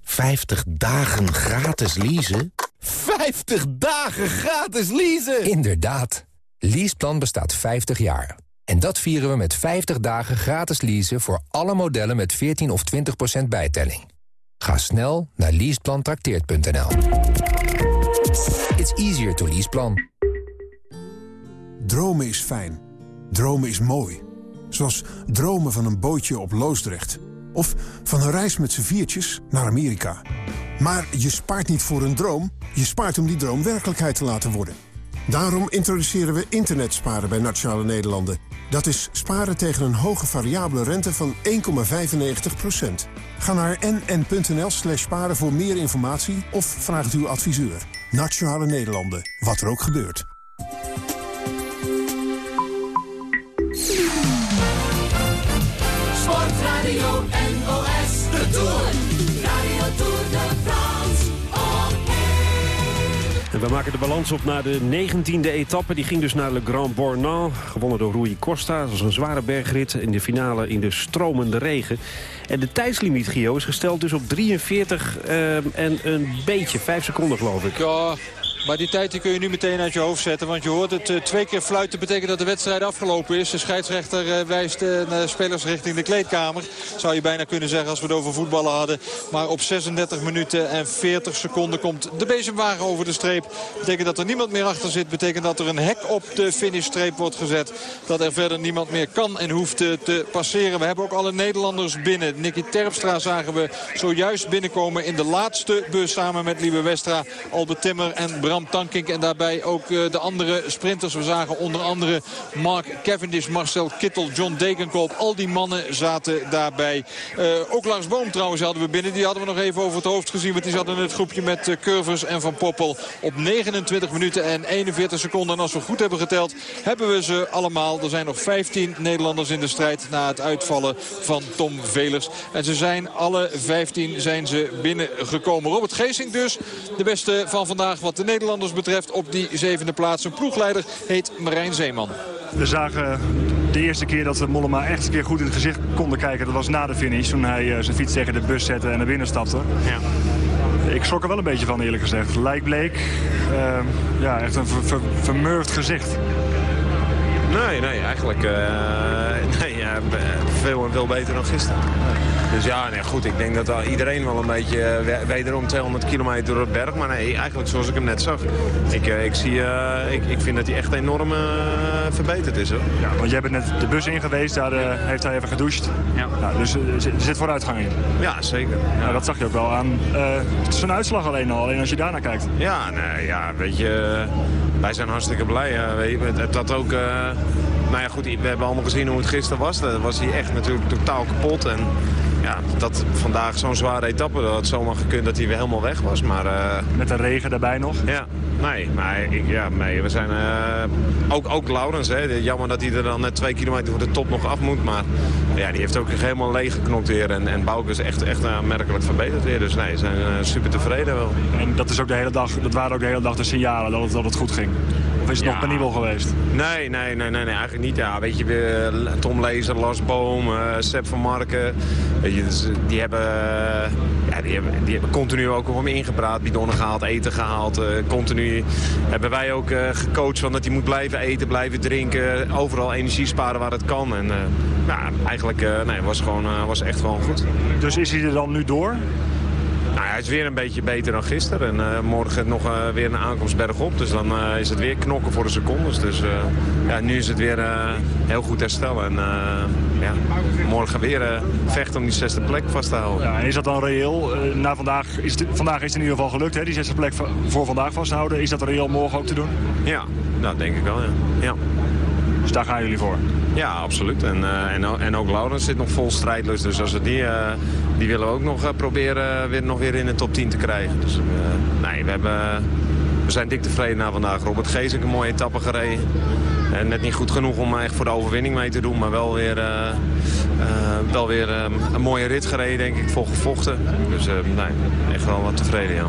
50 dagen gratis leasen. 50 dagen gratis leasen! Inderdaad. Leaseplan bestaat 50 jaar. En dat vieren we met 50 dagen gratis leasen voor alle modellen met 14 of 20% bijtelling. Ga snel naar leaseplantrakteert.nl. It's easier to leaseplan. Dromen is fijn. Dromen is mooi. Zoals dromen van een bootje op Loosdrecht. Of van een reis met z'n viertjes naar Amerika. Maar je spaart niet voor een droom. Je spaart om die droom werkelijkheid te laten worden. Daarom introduceren we internetsparen bij Nationale Nederlanden. Dat is sparen tegen een hoge variabele rente van 1,95%. Ga naar nn.nl slash sparen voor meer informatie of vraag uw adviseur. Nationale Nederlanden, wat er ook gebeurt. Sportradio NOS, de Tour. We maken de balans op naar de 19e etappe. Die ging dus naar Le Grand Bornand, gewonnen door Rui Costa. Dat was een zware bergrit in de finale in de stromende regen. En de tijdslimiet, Gio, is gesteld dus op 43 ehm, en een beetje. Vijf seconden, geloof ik. Ja, maar die tijd die kun je nu meteen uit je hoofd zetten. Want je hoort het uh, twee keer fluiten betekent dat de wedstrijd afgelopen is. De scheidsrechter uh, wijst uh, naar spelers richting de kleedkamer. Zou je bijna kunnen zeggen als we het over voetballen hadden. Maar op 36 minuten en 40 seconden komt de bezemwagen over de streep. Betekent dat er niemand meer achter zit. Betekent dat er een hek op de finishstreep wordt gezet. Dat er verder niemand meer kan en hoeft te passeren. We hebben ook alle Nederlanders binnen. Nicky Terpstra zagen we zojuist binnenkomen in de laatste bus samen met Lieve Westra. Albert Timmer en Bram. En daarbij ook uh, de andere sprinters. We zagen onder andere Mark Cavendish, Marcel Kittel, John Degenkolb. Al die mannen zaten daarbij. Uh, ook Lars Boom trouwens hadden we binnen. Die hadden we nog even over het hoofd gezien. Want die zat in het groepje met uh, Curvers en Van Poppel. Op 29 minuten en 41 seconden. En als we goed hebben geteld, hebben we ze allemaal. Er zijn nog 15 Nederlanders in de strijd na het uitvallen van Tom Velers. En ze zijn alle 15 zijn ze binnengekomen. Robert Geesing dus, de beste van vandaag wat de Nederlanders betreft op die zevende plaats. Een ploegleider heet Marijn Zeeman. We zagen de eerste keer dat we Mollema echt een keer goed in het gezicht konden kijken. Dat was na de finish, toen hij uh, zijn fiets tegen de bus zette en naar binnen stapte. Ja. Ik schrok er wel een beetje van eerlijk gezegd. Lijk bleek, uh, ja, echt een ver, ver, vermurfd gezicht. Nee, nee, eigenlijk uh, nee, ja, veel en veel beter dan gisteren. Dus ja, nee, goed, ik denk dat iedereen wel een beetje uh, wederom 200 kilometer door het berg. Maar nee, eigenlijk zoals ik hem net zag. Ik, uh, ik, zie, uh, ik, ik vind dat hij echt enorm verbeterd is. Hoor. Ja, want jij bent net de bus in geweest, daar heeft hij even gedoucht. Ja. Nou, dus er zit vooruitgang in. Ja, zeker. Ja. Nou, dat zag je ook wel aan zijn uitslag alleen al, alleen als je daarnaar kijkt. Ja, nee, ja weet je, wij zijn hartstikke blij. weet je, dat ook... nou ja, goed, we hebben allemaal gezien hoe het gisteren was. Dat was hij echt natuurlijk totaal kapot. En ja, dat vandaag zo'n zware etappe, dat had zomaar gekund dat hij weer helemaal weg was. Maar, uh, Met de regen daarbij nog? Ja, nee, maar ik, ja, nee, we zijn uh, ook, ook Laurens, hè, jammer dat hij er dan net twee kilometer voor de top nog af moet. Maar ja, die heeft ook helemaal leeg geknokt weer. En, en Bouke is echt, echt aanmerkelijk verbeterd weer. Dus nee, we zijn super tevreden wel. En dat, is ook de hele dag, dat waren ook de hele dag de signalen dat het, dat het goed ging? Of is het nog penibel geweest? Nee, nee, nee, nee, nee, eigenlijk niet. Ja, weet je, Tom Lezer, Lars Boom, eh Sepp van Marken. Weet je, dus, eh, die, hebben, eh, ja, die, hebben, die hebben continu ook om hem ingepraat. Bidonnen gehaald, eten gehaald. eh, continu hebben wij ook gecoacht van dat hij moet blijven eten, blijven drinken. Overal energie sparen waar het kan. En ja, eigenlijk eh, nee, was, gewoon, was echt gewoon goed. Dus is hij er dan nu door? Nou, hij is weer een beetje beter dan gisteren. En eh, morgen nog eh, weer een aankomst bergop. Dus dan eh, is het weer knokken voor de secondes. Dus ja, nu is het weer heel goed herstellen. En ja, morgen weer vechten om die zesde plek vast te houden. Ja, en is dat dan reëel? Na vandaag, is het, vandaag is het in ieder geval gelukt, hè, die zesde plek voor vandaag vast te houden. Is dat reëel morgen ook te doen? Ja, dat denk ik wel, ja. ja. Dus daar gaan jullie voor? Ja, absoluut. En, eh, en, en ook Laurens zit nog vol strijdlust. Dus als we die, eh, die willen we ook nog eh, proberen weer, nog weer in de top 10 te krijgen. Dus nee, we, hebben, we zijn dik tevreden na vandaag. Robert Geesink een mooie etappe gereden. En net niet goed genoeg om echt voor de overwinning mee te doen. Maar wel weer, wel weer een mooie rit gereden, denk ik, vol gevochten. Dus nee, echt wel wat tevreden, ja.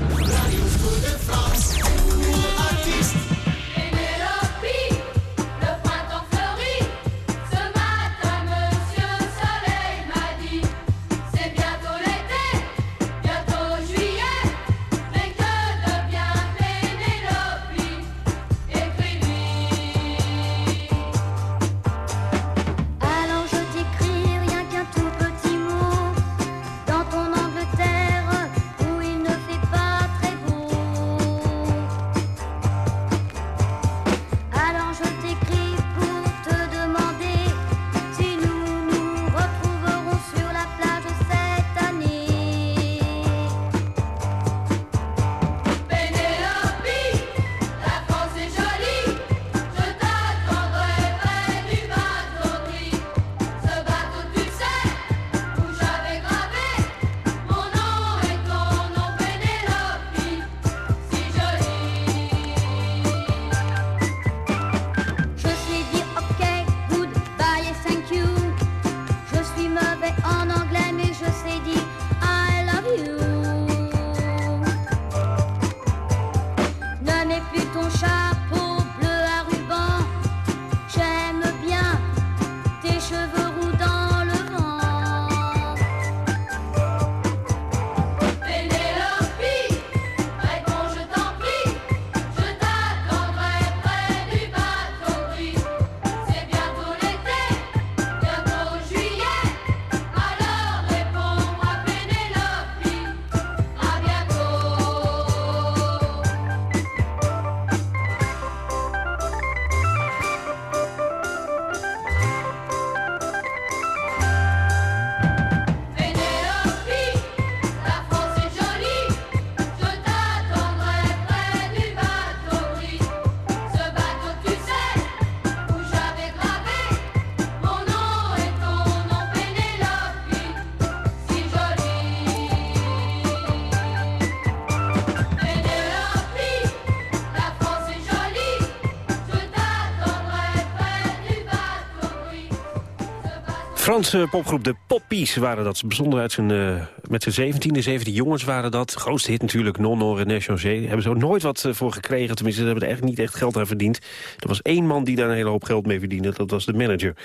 Franse popgroep De Poppies waren dat. Ze bestonden uit zijn, eh, met zijn 17e, 17 jongens waren dat. Grootste hit natuurlijk, Non Non René Changé. Hebben ze ook nooit wat eh, voor gekregen. Tenminste, ze hebben er eigenlijk niet echt geld aan verdiend. Er was één man die daar een hele hoop geld mee verdiende. Dat was de manager.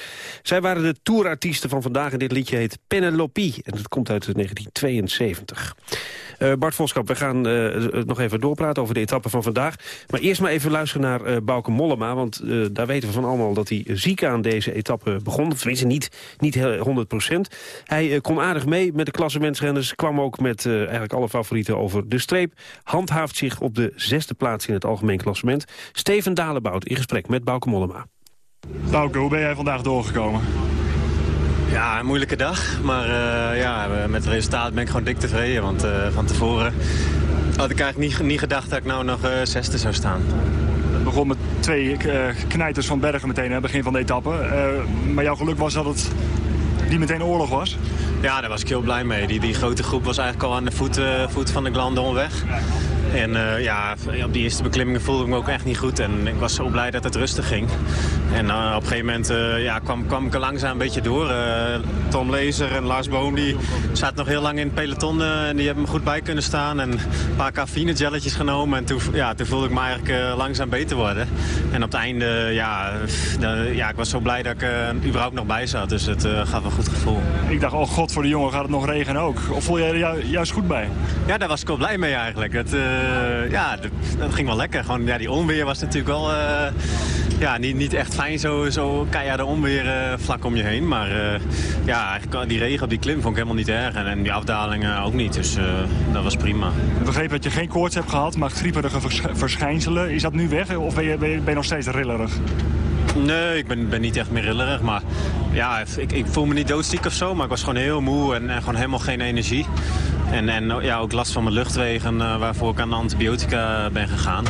Zij waren de tourartiesten van vandaag. En dit liedje heet Penelope. En dat komt uit 1972. Eh, Bart Voskamp, we gaan eh, nog even doorpraten over de etappe van vandaag. Maar eerst maar even luisteren naar eh Bauke Mollema. Want eh, daar weten we van allemaal dat hij ziek aan deze etappe begon. Tenminste, niet, niet heel 100% Hij eh, kon aardig mee met de klassementsrenners. Kwam ook met eh, eigenlijk alle favorieten over de streep. Handhaaft zich op de zesde plaats in het algemeen klassement. Steven Dalebout in gesprek met Bauke Mollema. Bauke, hoe ben jij vandaag doorgekomen? Ja, een moeilijke dag. Maar eh, ja, met het resultaat ben ik gewoon dik tevreden. Want eh, van tevoren had ik eigenlijk niet, niet gedacht dat ik nou nog eh, zesde zou staan. Het begon met twee eh, knijters van Bergen meteen, hè, begin van de etappe. Eh, maar jouw geluk was dat het niet meteen oorlog was? Ja, daar was ik heel blij mee. Die, die grote groep was eigenlijk al aan de voet, eh, voet van de Glandon weg. En eh, ja, op die eerste beklimmingen voelde ik me ook echt niet goed. En ik was zo blij dat het rustig ging. En eh, op een gegeven moment eh, ja, kwam, kwam ik er langzaam een beetje door. Tom Lezer en Lars Boom die zaten nog heel lang in het peloton. en die hebben me goed bij kunnen staan. En een paar cafeïne gelletjes genomen. En toen, ja, toen voelde ik me eigenlijk langzaam beter worden. En op het einde, ja, ja, ik was zo blij dat ik er überhaupt nog bij zat. Dus het gaf een goed gevoel. Ik dacht, oh god, voor de jongen gaat het nog regenen ook. Of voel jij er ju- juist goed bij? Ja, daar was ik wel blij mee eigenlijk. Het, ja, dat, ging wel lekker. Gewoon, ja, die onweer was natuurlijk wel eh, ja, niet, niet echt fijn, zo, zo keiharde onweer eh, vlak om je heen. Maar eh, ja, die regen op die klim vond ik helemaal niet erg. En, en die afdalingen ook niet, dus eh, dat was prima. Ik begreep dat je geen koorts hebt gehad, maar grieperige vers- verschijnselen. Is dat nu weg of ben je, ben je nog steeds rillerig? Nee, ik ben, ben niet echt meer rillerig. Maar ja, ik, ik voel me niet doodziek of zo. Maar ik was gewoon heel moe en, gewoon helemaal geen energie. En, en ja, ook last van mijn luchtwegen eh, waarvoor ik aan de antibiotica ben gegaan.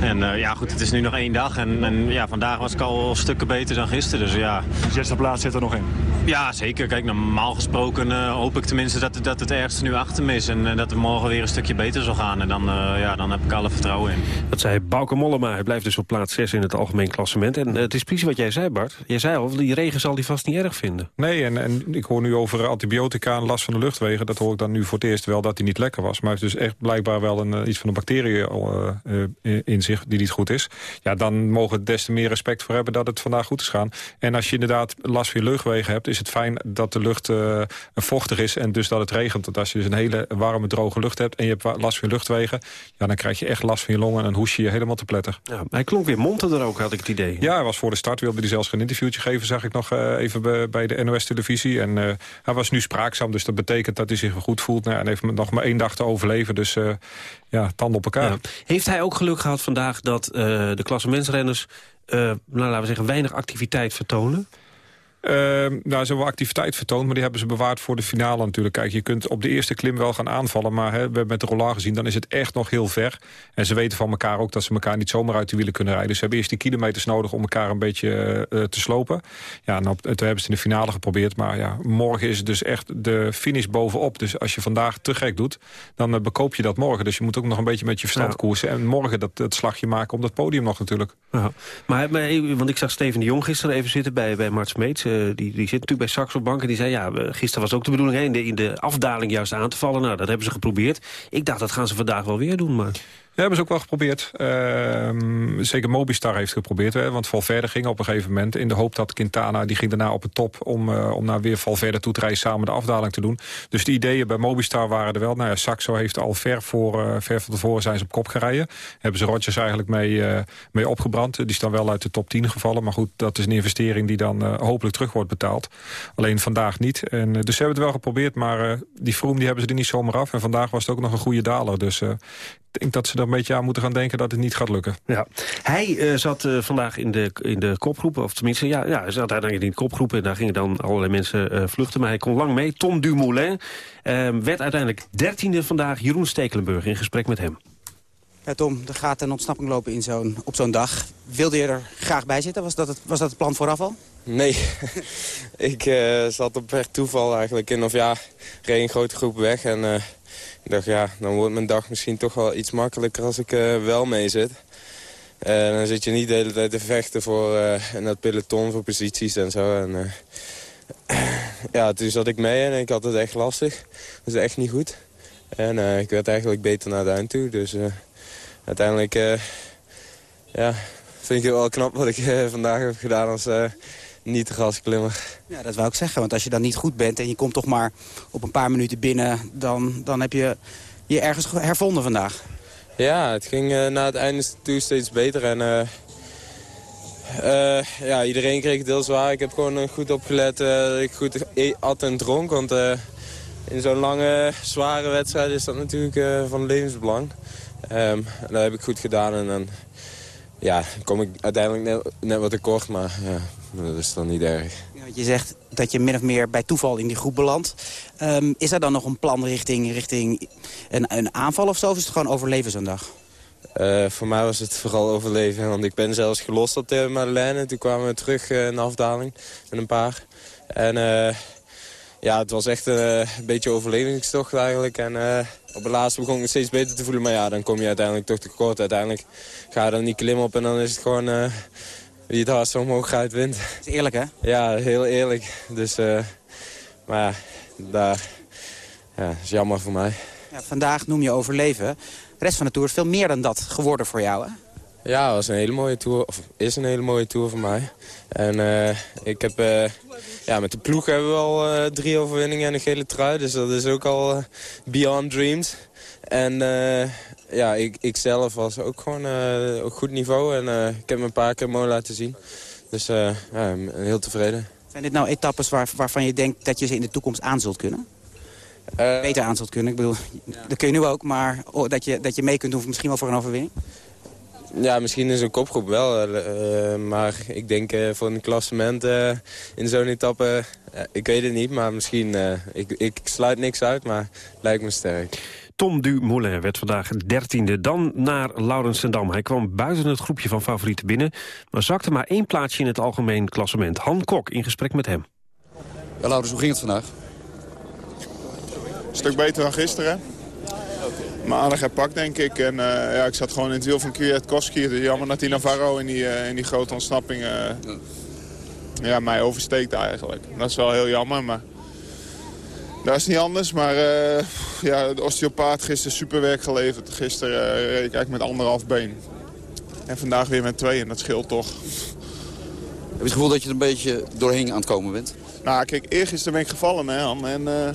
En eh, ja, goed, het is nu nog één dag. En, en ja, vandaag was ik al stukken beter dan gisteren. Dus ja. De zesde plaats zit er nog in? Ja, zeker. Kijk, normaal gesproken eh, hoop ik tenminste dat, dat het ergste nu achter me is. En eh, dat het morgen weer een stukje beter zal gaan. En dan, eh, ja, dan heb ik alle vertrouwen in. Dat zei Bauke Mollema. Hij blijft dus op plaats 6 in het algemeen klassement. En het is precies wat jij zei, Bart. Jij zei al, die regen zal hij vast niet erg vinden. Nee, en, en ik hoor nu over antibiotica en last van de luchtwegen. Dat hoor ik dan nu voor het eerst wel dat hij niet lekker was. Maar hij heeft dus echt blijkbaar wel een, iets van een bacterie eh, eh, in zich die niet goed is. Ja, dan mogen we des te meer respect voor hebben dat het vandaag goed is gaan. En als je inderdaad last van je luchtwegen hebt... is het fijn dat de lucht eh, vochtig is en dus dat het regent. Want als je dus een hele warme, droge lucht hebt... en je hebt last van je luchtwegen... ja, dan krijg je echt last van je longen en hoes je je helemaal te pletter. Ja, hij klonk weer monter ook, had ik het idee. Ja, hij was voor de start, wilde hij zelfs geen interviewtje geven... zag ik nog eh, even bij, de NOS-televisie. En eh, hij was nu spraakzaam, dus dat betekent dat hij zich goed voelt. Nou, en heeft nog maar één dag te overleven, dus ja, tanden op elkaar. Ja. Heeft hij ook geluk gehad vandaag dat eh, de klassementsrenners... eh, nou, laten we zeggen, weinig activiteit vertonen? Ehm, nou, ze hebben wel activiteit vertoond, maar die hebben ze bewaard voor de finale natuurlijk. Kijk, je kunt op de eerste klim wel gaan aanvallen, maar hè, we hebben met de Roland gezien, dan is het echt nog heel ver. En ze weten van elkaar ook dat ze elkaar niet zomaar uit de wielen kunnen rijden. Dus ze hebben eerst die kilometers nodig om elkaar een beetje eh, te slopen. Ja, en op, toen hebben ze in de finale geprobeerd, maar ja, morgen is het dus echt de finish bovenop. Dus als je vandaag te gek doet, dan eh, bekoop je dat morgen. Dus je moet ook nog een beetje met je verstand Ja. koersen. En morgen dat, het slagje maken op dat podium nog natuurlijk. Ja. Maar, maar, eh, want ik zag Steven de Jong gisteren even zitten bij, bij Mart Smeets. Eh, die, die zit natuurlijk bij Saxo Bank. En die zei, ja, gisteren was ook de bedoeling hè, in, de, in de afdaling juist aan te vallen. Nou, dat hebben ze geprobeerd. Ik dacht, dat gaan ze vandaag wel weer doen. Maar... Ja, hebben ze ook wel geprobeerd. Ehm, zeker Mobistar heeft geprobeerd. Hè, want Valverde ging op een gegeven moment... in de hoop dat Quintana, die ging daarna op het top... om, eh, om naar weer Valverde toe te rijden samen de afdaling te doen. Dus de ideeën bij Mobistar waren er wel. Nou ja, Saxo heeft al ver, voor, eh, ver van tevoren zijn ze op kop gereden. Hebben ze Rodgers eigenlijk mee, eh, mee opgebrand. Die is dan wel uit de top 10 gevallen. Maar goed, dat is een investering die dan hopelijk terug wordt betaald. Alleen vandaag niet. En, dus ze hebben het wel geprobeerd. Maar die Froome die hebben ze er niet zomaar af. En vandaag was het ook nog een goede daler. Dus ik denk dat ze er een beetje aan moeten gaan denken dat het niet gaat lukken. Ja. Hij eh, zat eh, vandaag in de, in de kopgroep, of tenminste, ja, ja, hij zat uiteindelijk in de kopgroep... en daar gingen dan allerlei mensen eh, vluchten, maar hij kon lang mee. Tom Dumoulin eh, werd uiteindelijk dertiende vandaag. Jeroen Stekelenburg in gesprek met hem. Ja, Tom, er gaat een ontsnapping lopen in zo'n op zo'n dag. Wilde je er graag bij zitten? Was dat het, was dat het plan vooraf al? Nee, ik eh, zat op per toeval eigenlijk in. Of ja, reed een grote groep weg. En eh, ik dacht, ja, dan wordt mijn dag misschien toch wel iets makkelijker als ik eh, wel mee zit. En dan zit je niet de hele tijd te vechten voor eh, in dat peloton voor posities en zo. En, eh, ja, toen zat ik mee en ik had het echt lastig. Dat is echt niet goed. En eh, ik werd eigenlijk beter naar de toe. Dus eh, uiteindelijk eh, ja, vind ik het wel knap wat ik eh, vandaag heb gedaan als eh, niet-gasklimmer. Ja, dat wou ik zeggen. Want als je dan niet goed bent en je komt toch maar op een paar minuten binnen... dan, dan heb je je ergens ge- hervonden vandaag. Ja, het ging eh, na het einde toe steeds beter. En eh, eh, ja, iedereen kreeg het heel zwaar. Ik heb gewoon goed opgelet dat ik goed e- at en dronk. Want in zo'n lange, zware wedstrijd is dat natuurlijk van levensbelang. En dat heb ik goed gedaan. En dan ja, kom ik uiteindelijk net, net wat tekort. Maar ja, dat is dan niet erg. Ja, je zegt dat je min of meer bij toeval in die groep belandt. Ehm, is er dan nog een plan richting, richting een, een aanval of zo? Of is het gewoon overleven zo'n dag? Eh, voor mij was het vooral overleven. Want ik ben zelfs gelost op de Madeleine. Toen kwamen we terug eh, in de afdaling met een paar. En eh, ja, het was echt een beetje overlevingstocht eigenlijk. En op het laatste begon ik me steeds beter te voelen. Maar ja, dan kom je uiteindelijk toch tekort. Uiteindelijk ga je dan niet klimmen op en dan is het gewoon... wie het hardst omhoog gaat, wint. Dat is eerlijk, hè? Ja, heel eerlijk. Dus, eh, maar ja, daar ja, is jammer voor mij. Ja, vandaag noem je overleven. De rest van de Tour is veel meer dan dat geworden voor jou, hè? Ja, het was een hele mooie tour. Of is een hele mooie tour voor mij. En eh, ik heb, eh, ja, met de ploeg hebben we al eh, drie overwinningen en een gele trui. Dus dat is ook al beyond dreams. En eh, ja, ik, ik zelf was ook gewoon eh, op goed niveau. En eh, ik heb me een paar keer mooi laten zien. Dus eh, ja, heel tevreden. Zijn dit nou etappes waar, waarvan je denkt dat je ze in de toekomst aan zult kunnen? Beter aan zult kunnen, ik bedoel, dat kun je nu ook, maar oh, dat, je, dat je mee kunt doen misschien wel voor een overwinning? Ja, misschien in zo'n kopgroep wel. maar ik denk voor een klassement in zo'n etappe... ik weet het niet, maar misschien... ik, ik sluit niks uit, maar lijkt me sterk. Tom Dumoulin werd vandaag dertiende. Dan naar Laurens Dam. Hij kwam buiten het groepje van favorieten binnen... maar zakte maar één plaatsje in het algemeen klassement. Han Kok in gesprek met hem. Ja, Laurens, hoe ging het vandaag? Een stuk beter dan gisteren. Maar aardig herpakt, denk ik. En eh, ja, ik zat gewoon in het wiel van Kwiatkowski. Jammer dat die Navarro in die, eh, in die grote ontsnapping eh, ja, mij oversteekt eigenlijk. Dat is wel heel jammer, maar dat is niet anders. Maar eh, ja, de osteopaat gisteren superwerk geleverd. Gisteren eh, reed ik eigenlijk met anderhalf been. En vandaag weer met twee en dat scheelt toch. Heb je het gevoel dat je er een beetje doorheen aan het komen bent? Nou, kijk, eergisteren ben ik gevallen, hè, Han. En eh,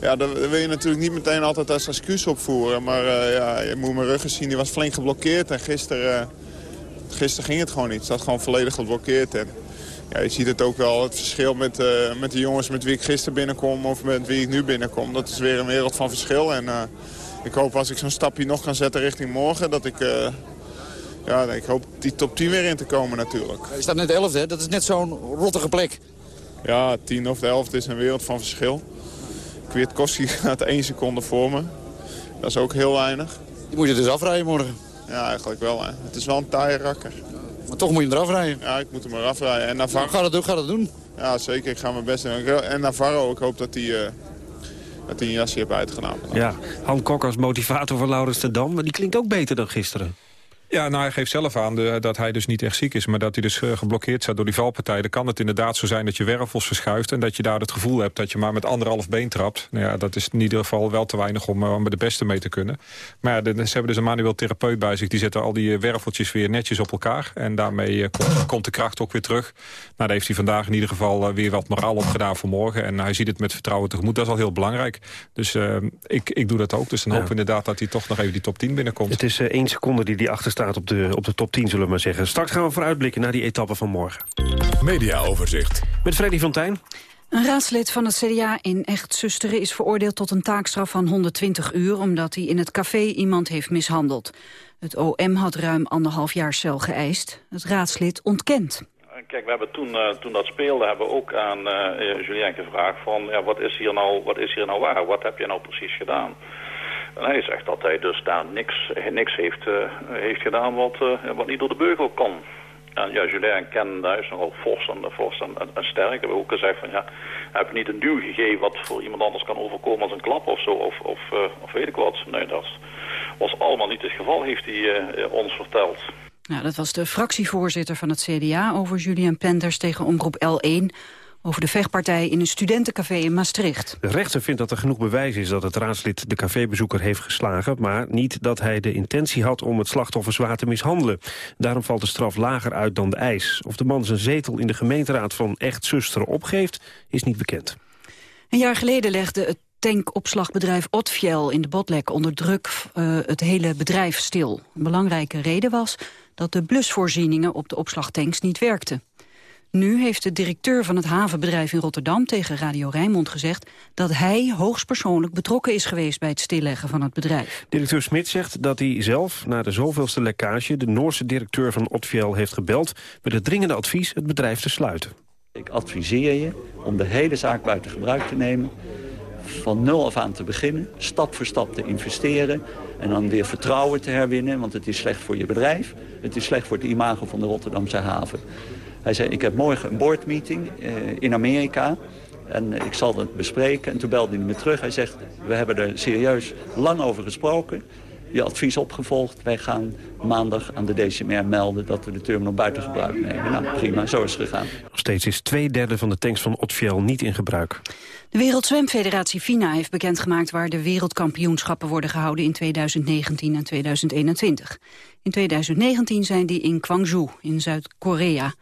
ja, daar wil je natuurlijk niet meteen altijd als excuus opvoeren. Maar ja, je moet mijn rug eens zien, die was flink geblokkeerd. En gisteren, gisteren ging het gewoon niet. Het zat gewoon volledig geblokkeerd. En ja, je ziet het ook wel, het verschil met, eh, met de jongens met wie ik gisteren binnenkom... of met wie ik nu binnenkom. Dat is weer een wereld van verschil. En eh, ik hoop als ik zo'n stapje nog kan zetten richting morgen... dat ik... eh, ja, ik hoop die top 10 weer in te komen natuurlijk. Je staat net 11, hè? Dat is net zo'n rottige plek. Ja, 10 of de 11 is een wereld van verschil. Kwiatkowski gaat één seconde voor me. Dat is ook heel weinig. Die moet je dus afrijden morgen. Ja, eigenlijk wel. Hè. Het is wel een taaie rakker. Maar toch moet je hem eraf rijden. Ja, ik moet hem eraf rijden. En Navarro... Ga dat doen, ga dat doen. Ja, zeker. Ik ga mijn best doen. En Navarro, ik hoop dat hij eh, dat hij een jasje heeft uitgedaan. Ja, Han Kok als motivator van Laurens Dam. Maar die klinkt ook beter dan gisteren. Ja, nou, hij geeft zelf aan de, dat hij dus niet echt ziek is... maar dat hij dus eh, geblokkeerd staat door die valpartij. Dan kan het inderdaad zo zijn dat je wervels verschuift... en dat je daar het gevoel hebt dat je maar met anderhalf been trapt. Nou ja, dat is in ieder geval wel te weinig om, om er de beste mee te kunnen. Maar ja, de, ze hebben dus een manueel therapeut bij zich. Die zetten al die eh, werveltjes weer netjes op elkaar. En daarmee komt, komt de kracht ook weer terug. Nou, daar heeft hij vandaag in ieder geval weer wat moraal opgedaan voor morgen. En hij ziet het met vertrouwen tegemoet. Dat is al heel belangrijk. Dus ik, ik doe dat ook. Dus dan Ja. hopen we inderdaad dat hij toch nog even die top 10 binnenkomt. Het is één seconde die die achter staat op de, op de top 10, zullen we maar zeggen. Straks gaan we vooruitblikken naar die etappe van morgen. Mediaoverzicht. Met Freddy van Tijn. Een raadslid van het CDA in Echt-Zusteren is veroordeeld tot een taakstraf van 120 uur... omdat hij in het café iemand heeft mishandeld. Het OM had ruim anderhalf jaar cel geëist. Het raadslid ontkent. Kijk, we hebben toen, eh, toen dat speelde, hebben we ook aan eh, Julien gevraagd van, ja, wat is hier nou, wat is hier nou waar? Wat heb je nou precies gedaan? Hij zegt dat hij dus daar niks, niks heeft, eh, heeft gedaan wat, eh, wat niet door de beugel kon. En ja, Julien kende, hij is nogal fors en, fors en, en, sterk. Hebben ook gezegd van, ja, heb niet een duw gegeven wat voor iemand anders kan overkomen als een klap of zo, of, of, eh, of weet ik wat. Nee, dat was allemaal niet het geval, heeft hij ons verteld. Nou, dat was de fractievoorzitter van het CDA over Julian Penders tegen Omroep L1... over de vechtpartij in een studentencafé in Maastricht. De rechter vindt dat er genoeg bewijs is dat het raadslid de cafébezoeker heeft geslagen... maar niet dat hij de intentie had om het slachtoffer zwaar te mishandelen. Daarom valt de straf lager uit dan de eis. Of de man zijn zetel in de gemeenteraad van Echt Zusteren opgeeft, is niet bekend. Een jaar geleden legde het tankopslagbedrijf Otfiel in de Botlek onder druk eh, het hele bedrijf stil. Een belangrijke reden was dat de blusvoorzieningen op de opslagtanks niet werkten. Nu heeft de directeur van het havenbedrijf in Rotterdam tegen Radio Rijnmond gezegd dat hij hoogstpersoonlijk betrokken is geweest bij het stilleggen van het bedrijf. Directeur Smit zegt dat hij zelf na de zoveelste lekkage... de Noorse directeur van Otfiel heeft gebeld... met het dringende advies het bedrijf te sluiten. Ik adviseer je om de hele zaak buiten gebruik te nemen. Van nul af aan te beginnen, stap voor stap te investeren... en dan weer vertrouwen te herwinnen, want het is slecht voor je bedrijf. Het is slecht voor het imago van de Rotterdamse haven. Hij zei, ik heb morgen een boardmeeting eh, in Amerika... En ik zal het bespreken. En toen belde hij me terug. Hij zegt, we hebben er serieus lang over gesproken. Je advies opgevolgd. Wij gaan maandag aan de DCMR melden dat we de terminal buiten gebruik nemen. Nou, prima. Zo is het gegaan. Nog steeds is twee derde van de tanks van Otfiel niet in gebruik. De Wereldzwemfederatie FINA heeft bekendgemaakt waar de wereldkampioenschappen worden gehouden in 2019 en 2021. In 2019 zijn die in Gwangju in Zuid-Korea.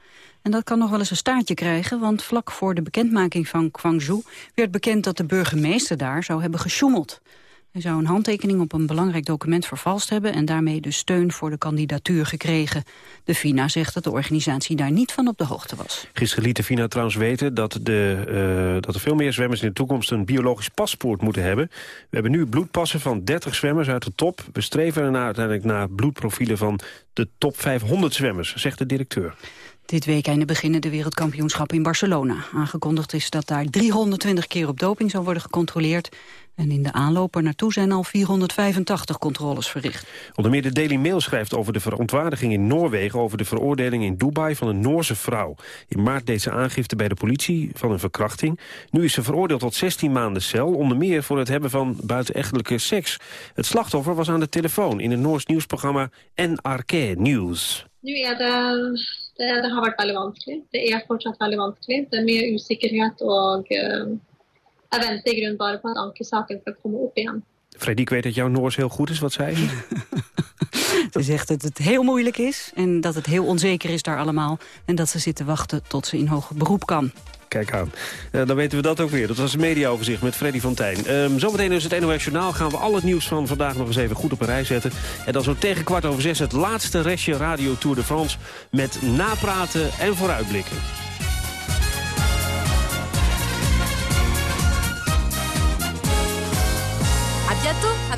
En dat kan nog wel eens een staartje krijgen, want vlak voor de bekendmaking van Gwangju werd bekend dat de burgemeester daar zou hebben gesjoemeld. Hij zou een handtekening op een belangrijk document vervalst hebben... en daarmee de steun voor de kandidatuur gekregen. De FINA zegt dat de organisatie daar niet van op de hoogte was. Gisteren liet de FINA trouwens weten dat, de, uh, dat er veel meer zwemmers in de toekomst een biologisch paspoort moeten hebben. We hebben nu bloedpassen van 30 zwemmers uit de top. We streven uiteindelijk naar bloedprofielen van de top 500 zwemmers, zegt de directeur. Dit weekende beginnen de wereldkampioenschappen in Barcelona. Aangekondigd is dat daar 320 keer op doping zal worden gecontroleerd. En in de aanloop er naartoe zijn al 485 controles verricht. Onder meer de Daily Mail schrijft over de verontwaardiging in Noorwegen... over de veroordeling in Dubai van een Noorse vrouw. In maart deed ze aangifte bij de politie van een verkrachting. Nu is ze veroordeeld tot 16 maanden cel... onder meer voor het hebben van buitenechtelijke seks. Het slachtoffer was aan de telefoon in een Noors nieuwsprogramma NRK News. Nu det, det, det har vært veldig vanskelig. Det er fortsatt veldig vanskelig. Det er mye usikkerhet og uh, jeg venter i grunnen bare på at ankesaken skal komme opp igjen. Freddy, ik weet dat jouw Noors heel goed is. Wat zei je? Ze zegt dat het heel moeilijk is en dat het heel onzeker is daar allemaal. En dat ze zit te wachten tot ze in hoger beroep kan. Kijk aan. Uh, dan weten we dat ook weer. Dat was het mediaoverzicht met Freddy van Tijn. Um, zometeen dus het NOS Journaal gaan we al het nieuws van vandaag nog eens even goed op een rij zetten. En dan zo tegen kwart over zes het laatste restje Radio Tour de France... met napraten en vooruitblikken.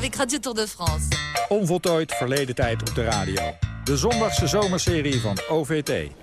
Avec Radio Tour de France. Onvoltooid verleden tijd op de radio. De zondagse zomerserie van OVT.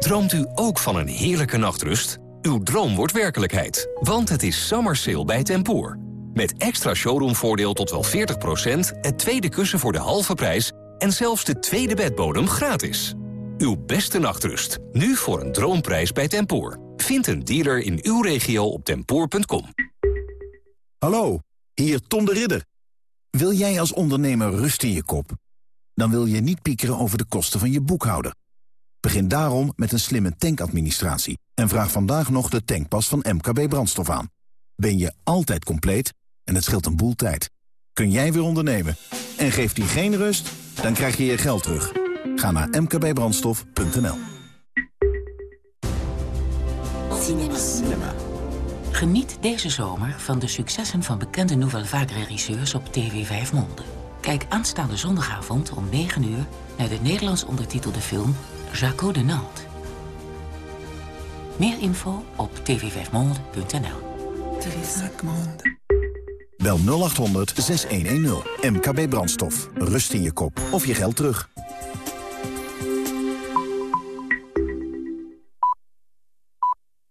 Droomt u ook van een heerlijke nachtrust? Uw droom wordt werkelijkheid, want het is summer sale bij Tempoor. Met extra showroomvoordeel tot wel 40%, het tweede kussen voor de halve prijs... en zelfs de tweede bedbodem gratis. Uw beste nachtrust, nu voor een droomprijs bij Tempoor. Vind een dealer in uw regio op tempoor.com. Hallo, hier Tom de Ridder. Wil jij als ondernemer rust in je kop? Dan wil je niet piekeren over de kosten van je boekhouder. Begin daarom met een slimme tankadministratie... en vraag vandaag nog de tankpas van MKB Brandstof aan. Ben je altijd compleet en het scheelt een boel tijd. Kun jij weer ondernemen? En geeft die geen rust? Dan krijg je je geld terug. Ga naar mkbbrandstof.nl Cinema. Cinema. Geniet deze zomer van de successen van bekende Nouvelle Vague regisseurs op TV 5 Monde. Kijk aanstaande zondagavond om 9 uur naar de Nederlands ondertitelde film Jaco de Nantes. Meer info op tv5monde.nl. Bel 0800 6110. MKB Brandstof. Rust in je kop of je geld terug.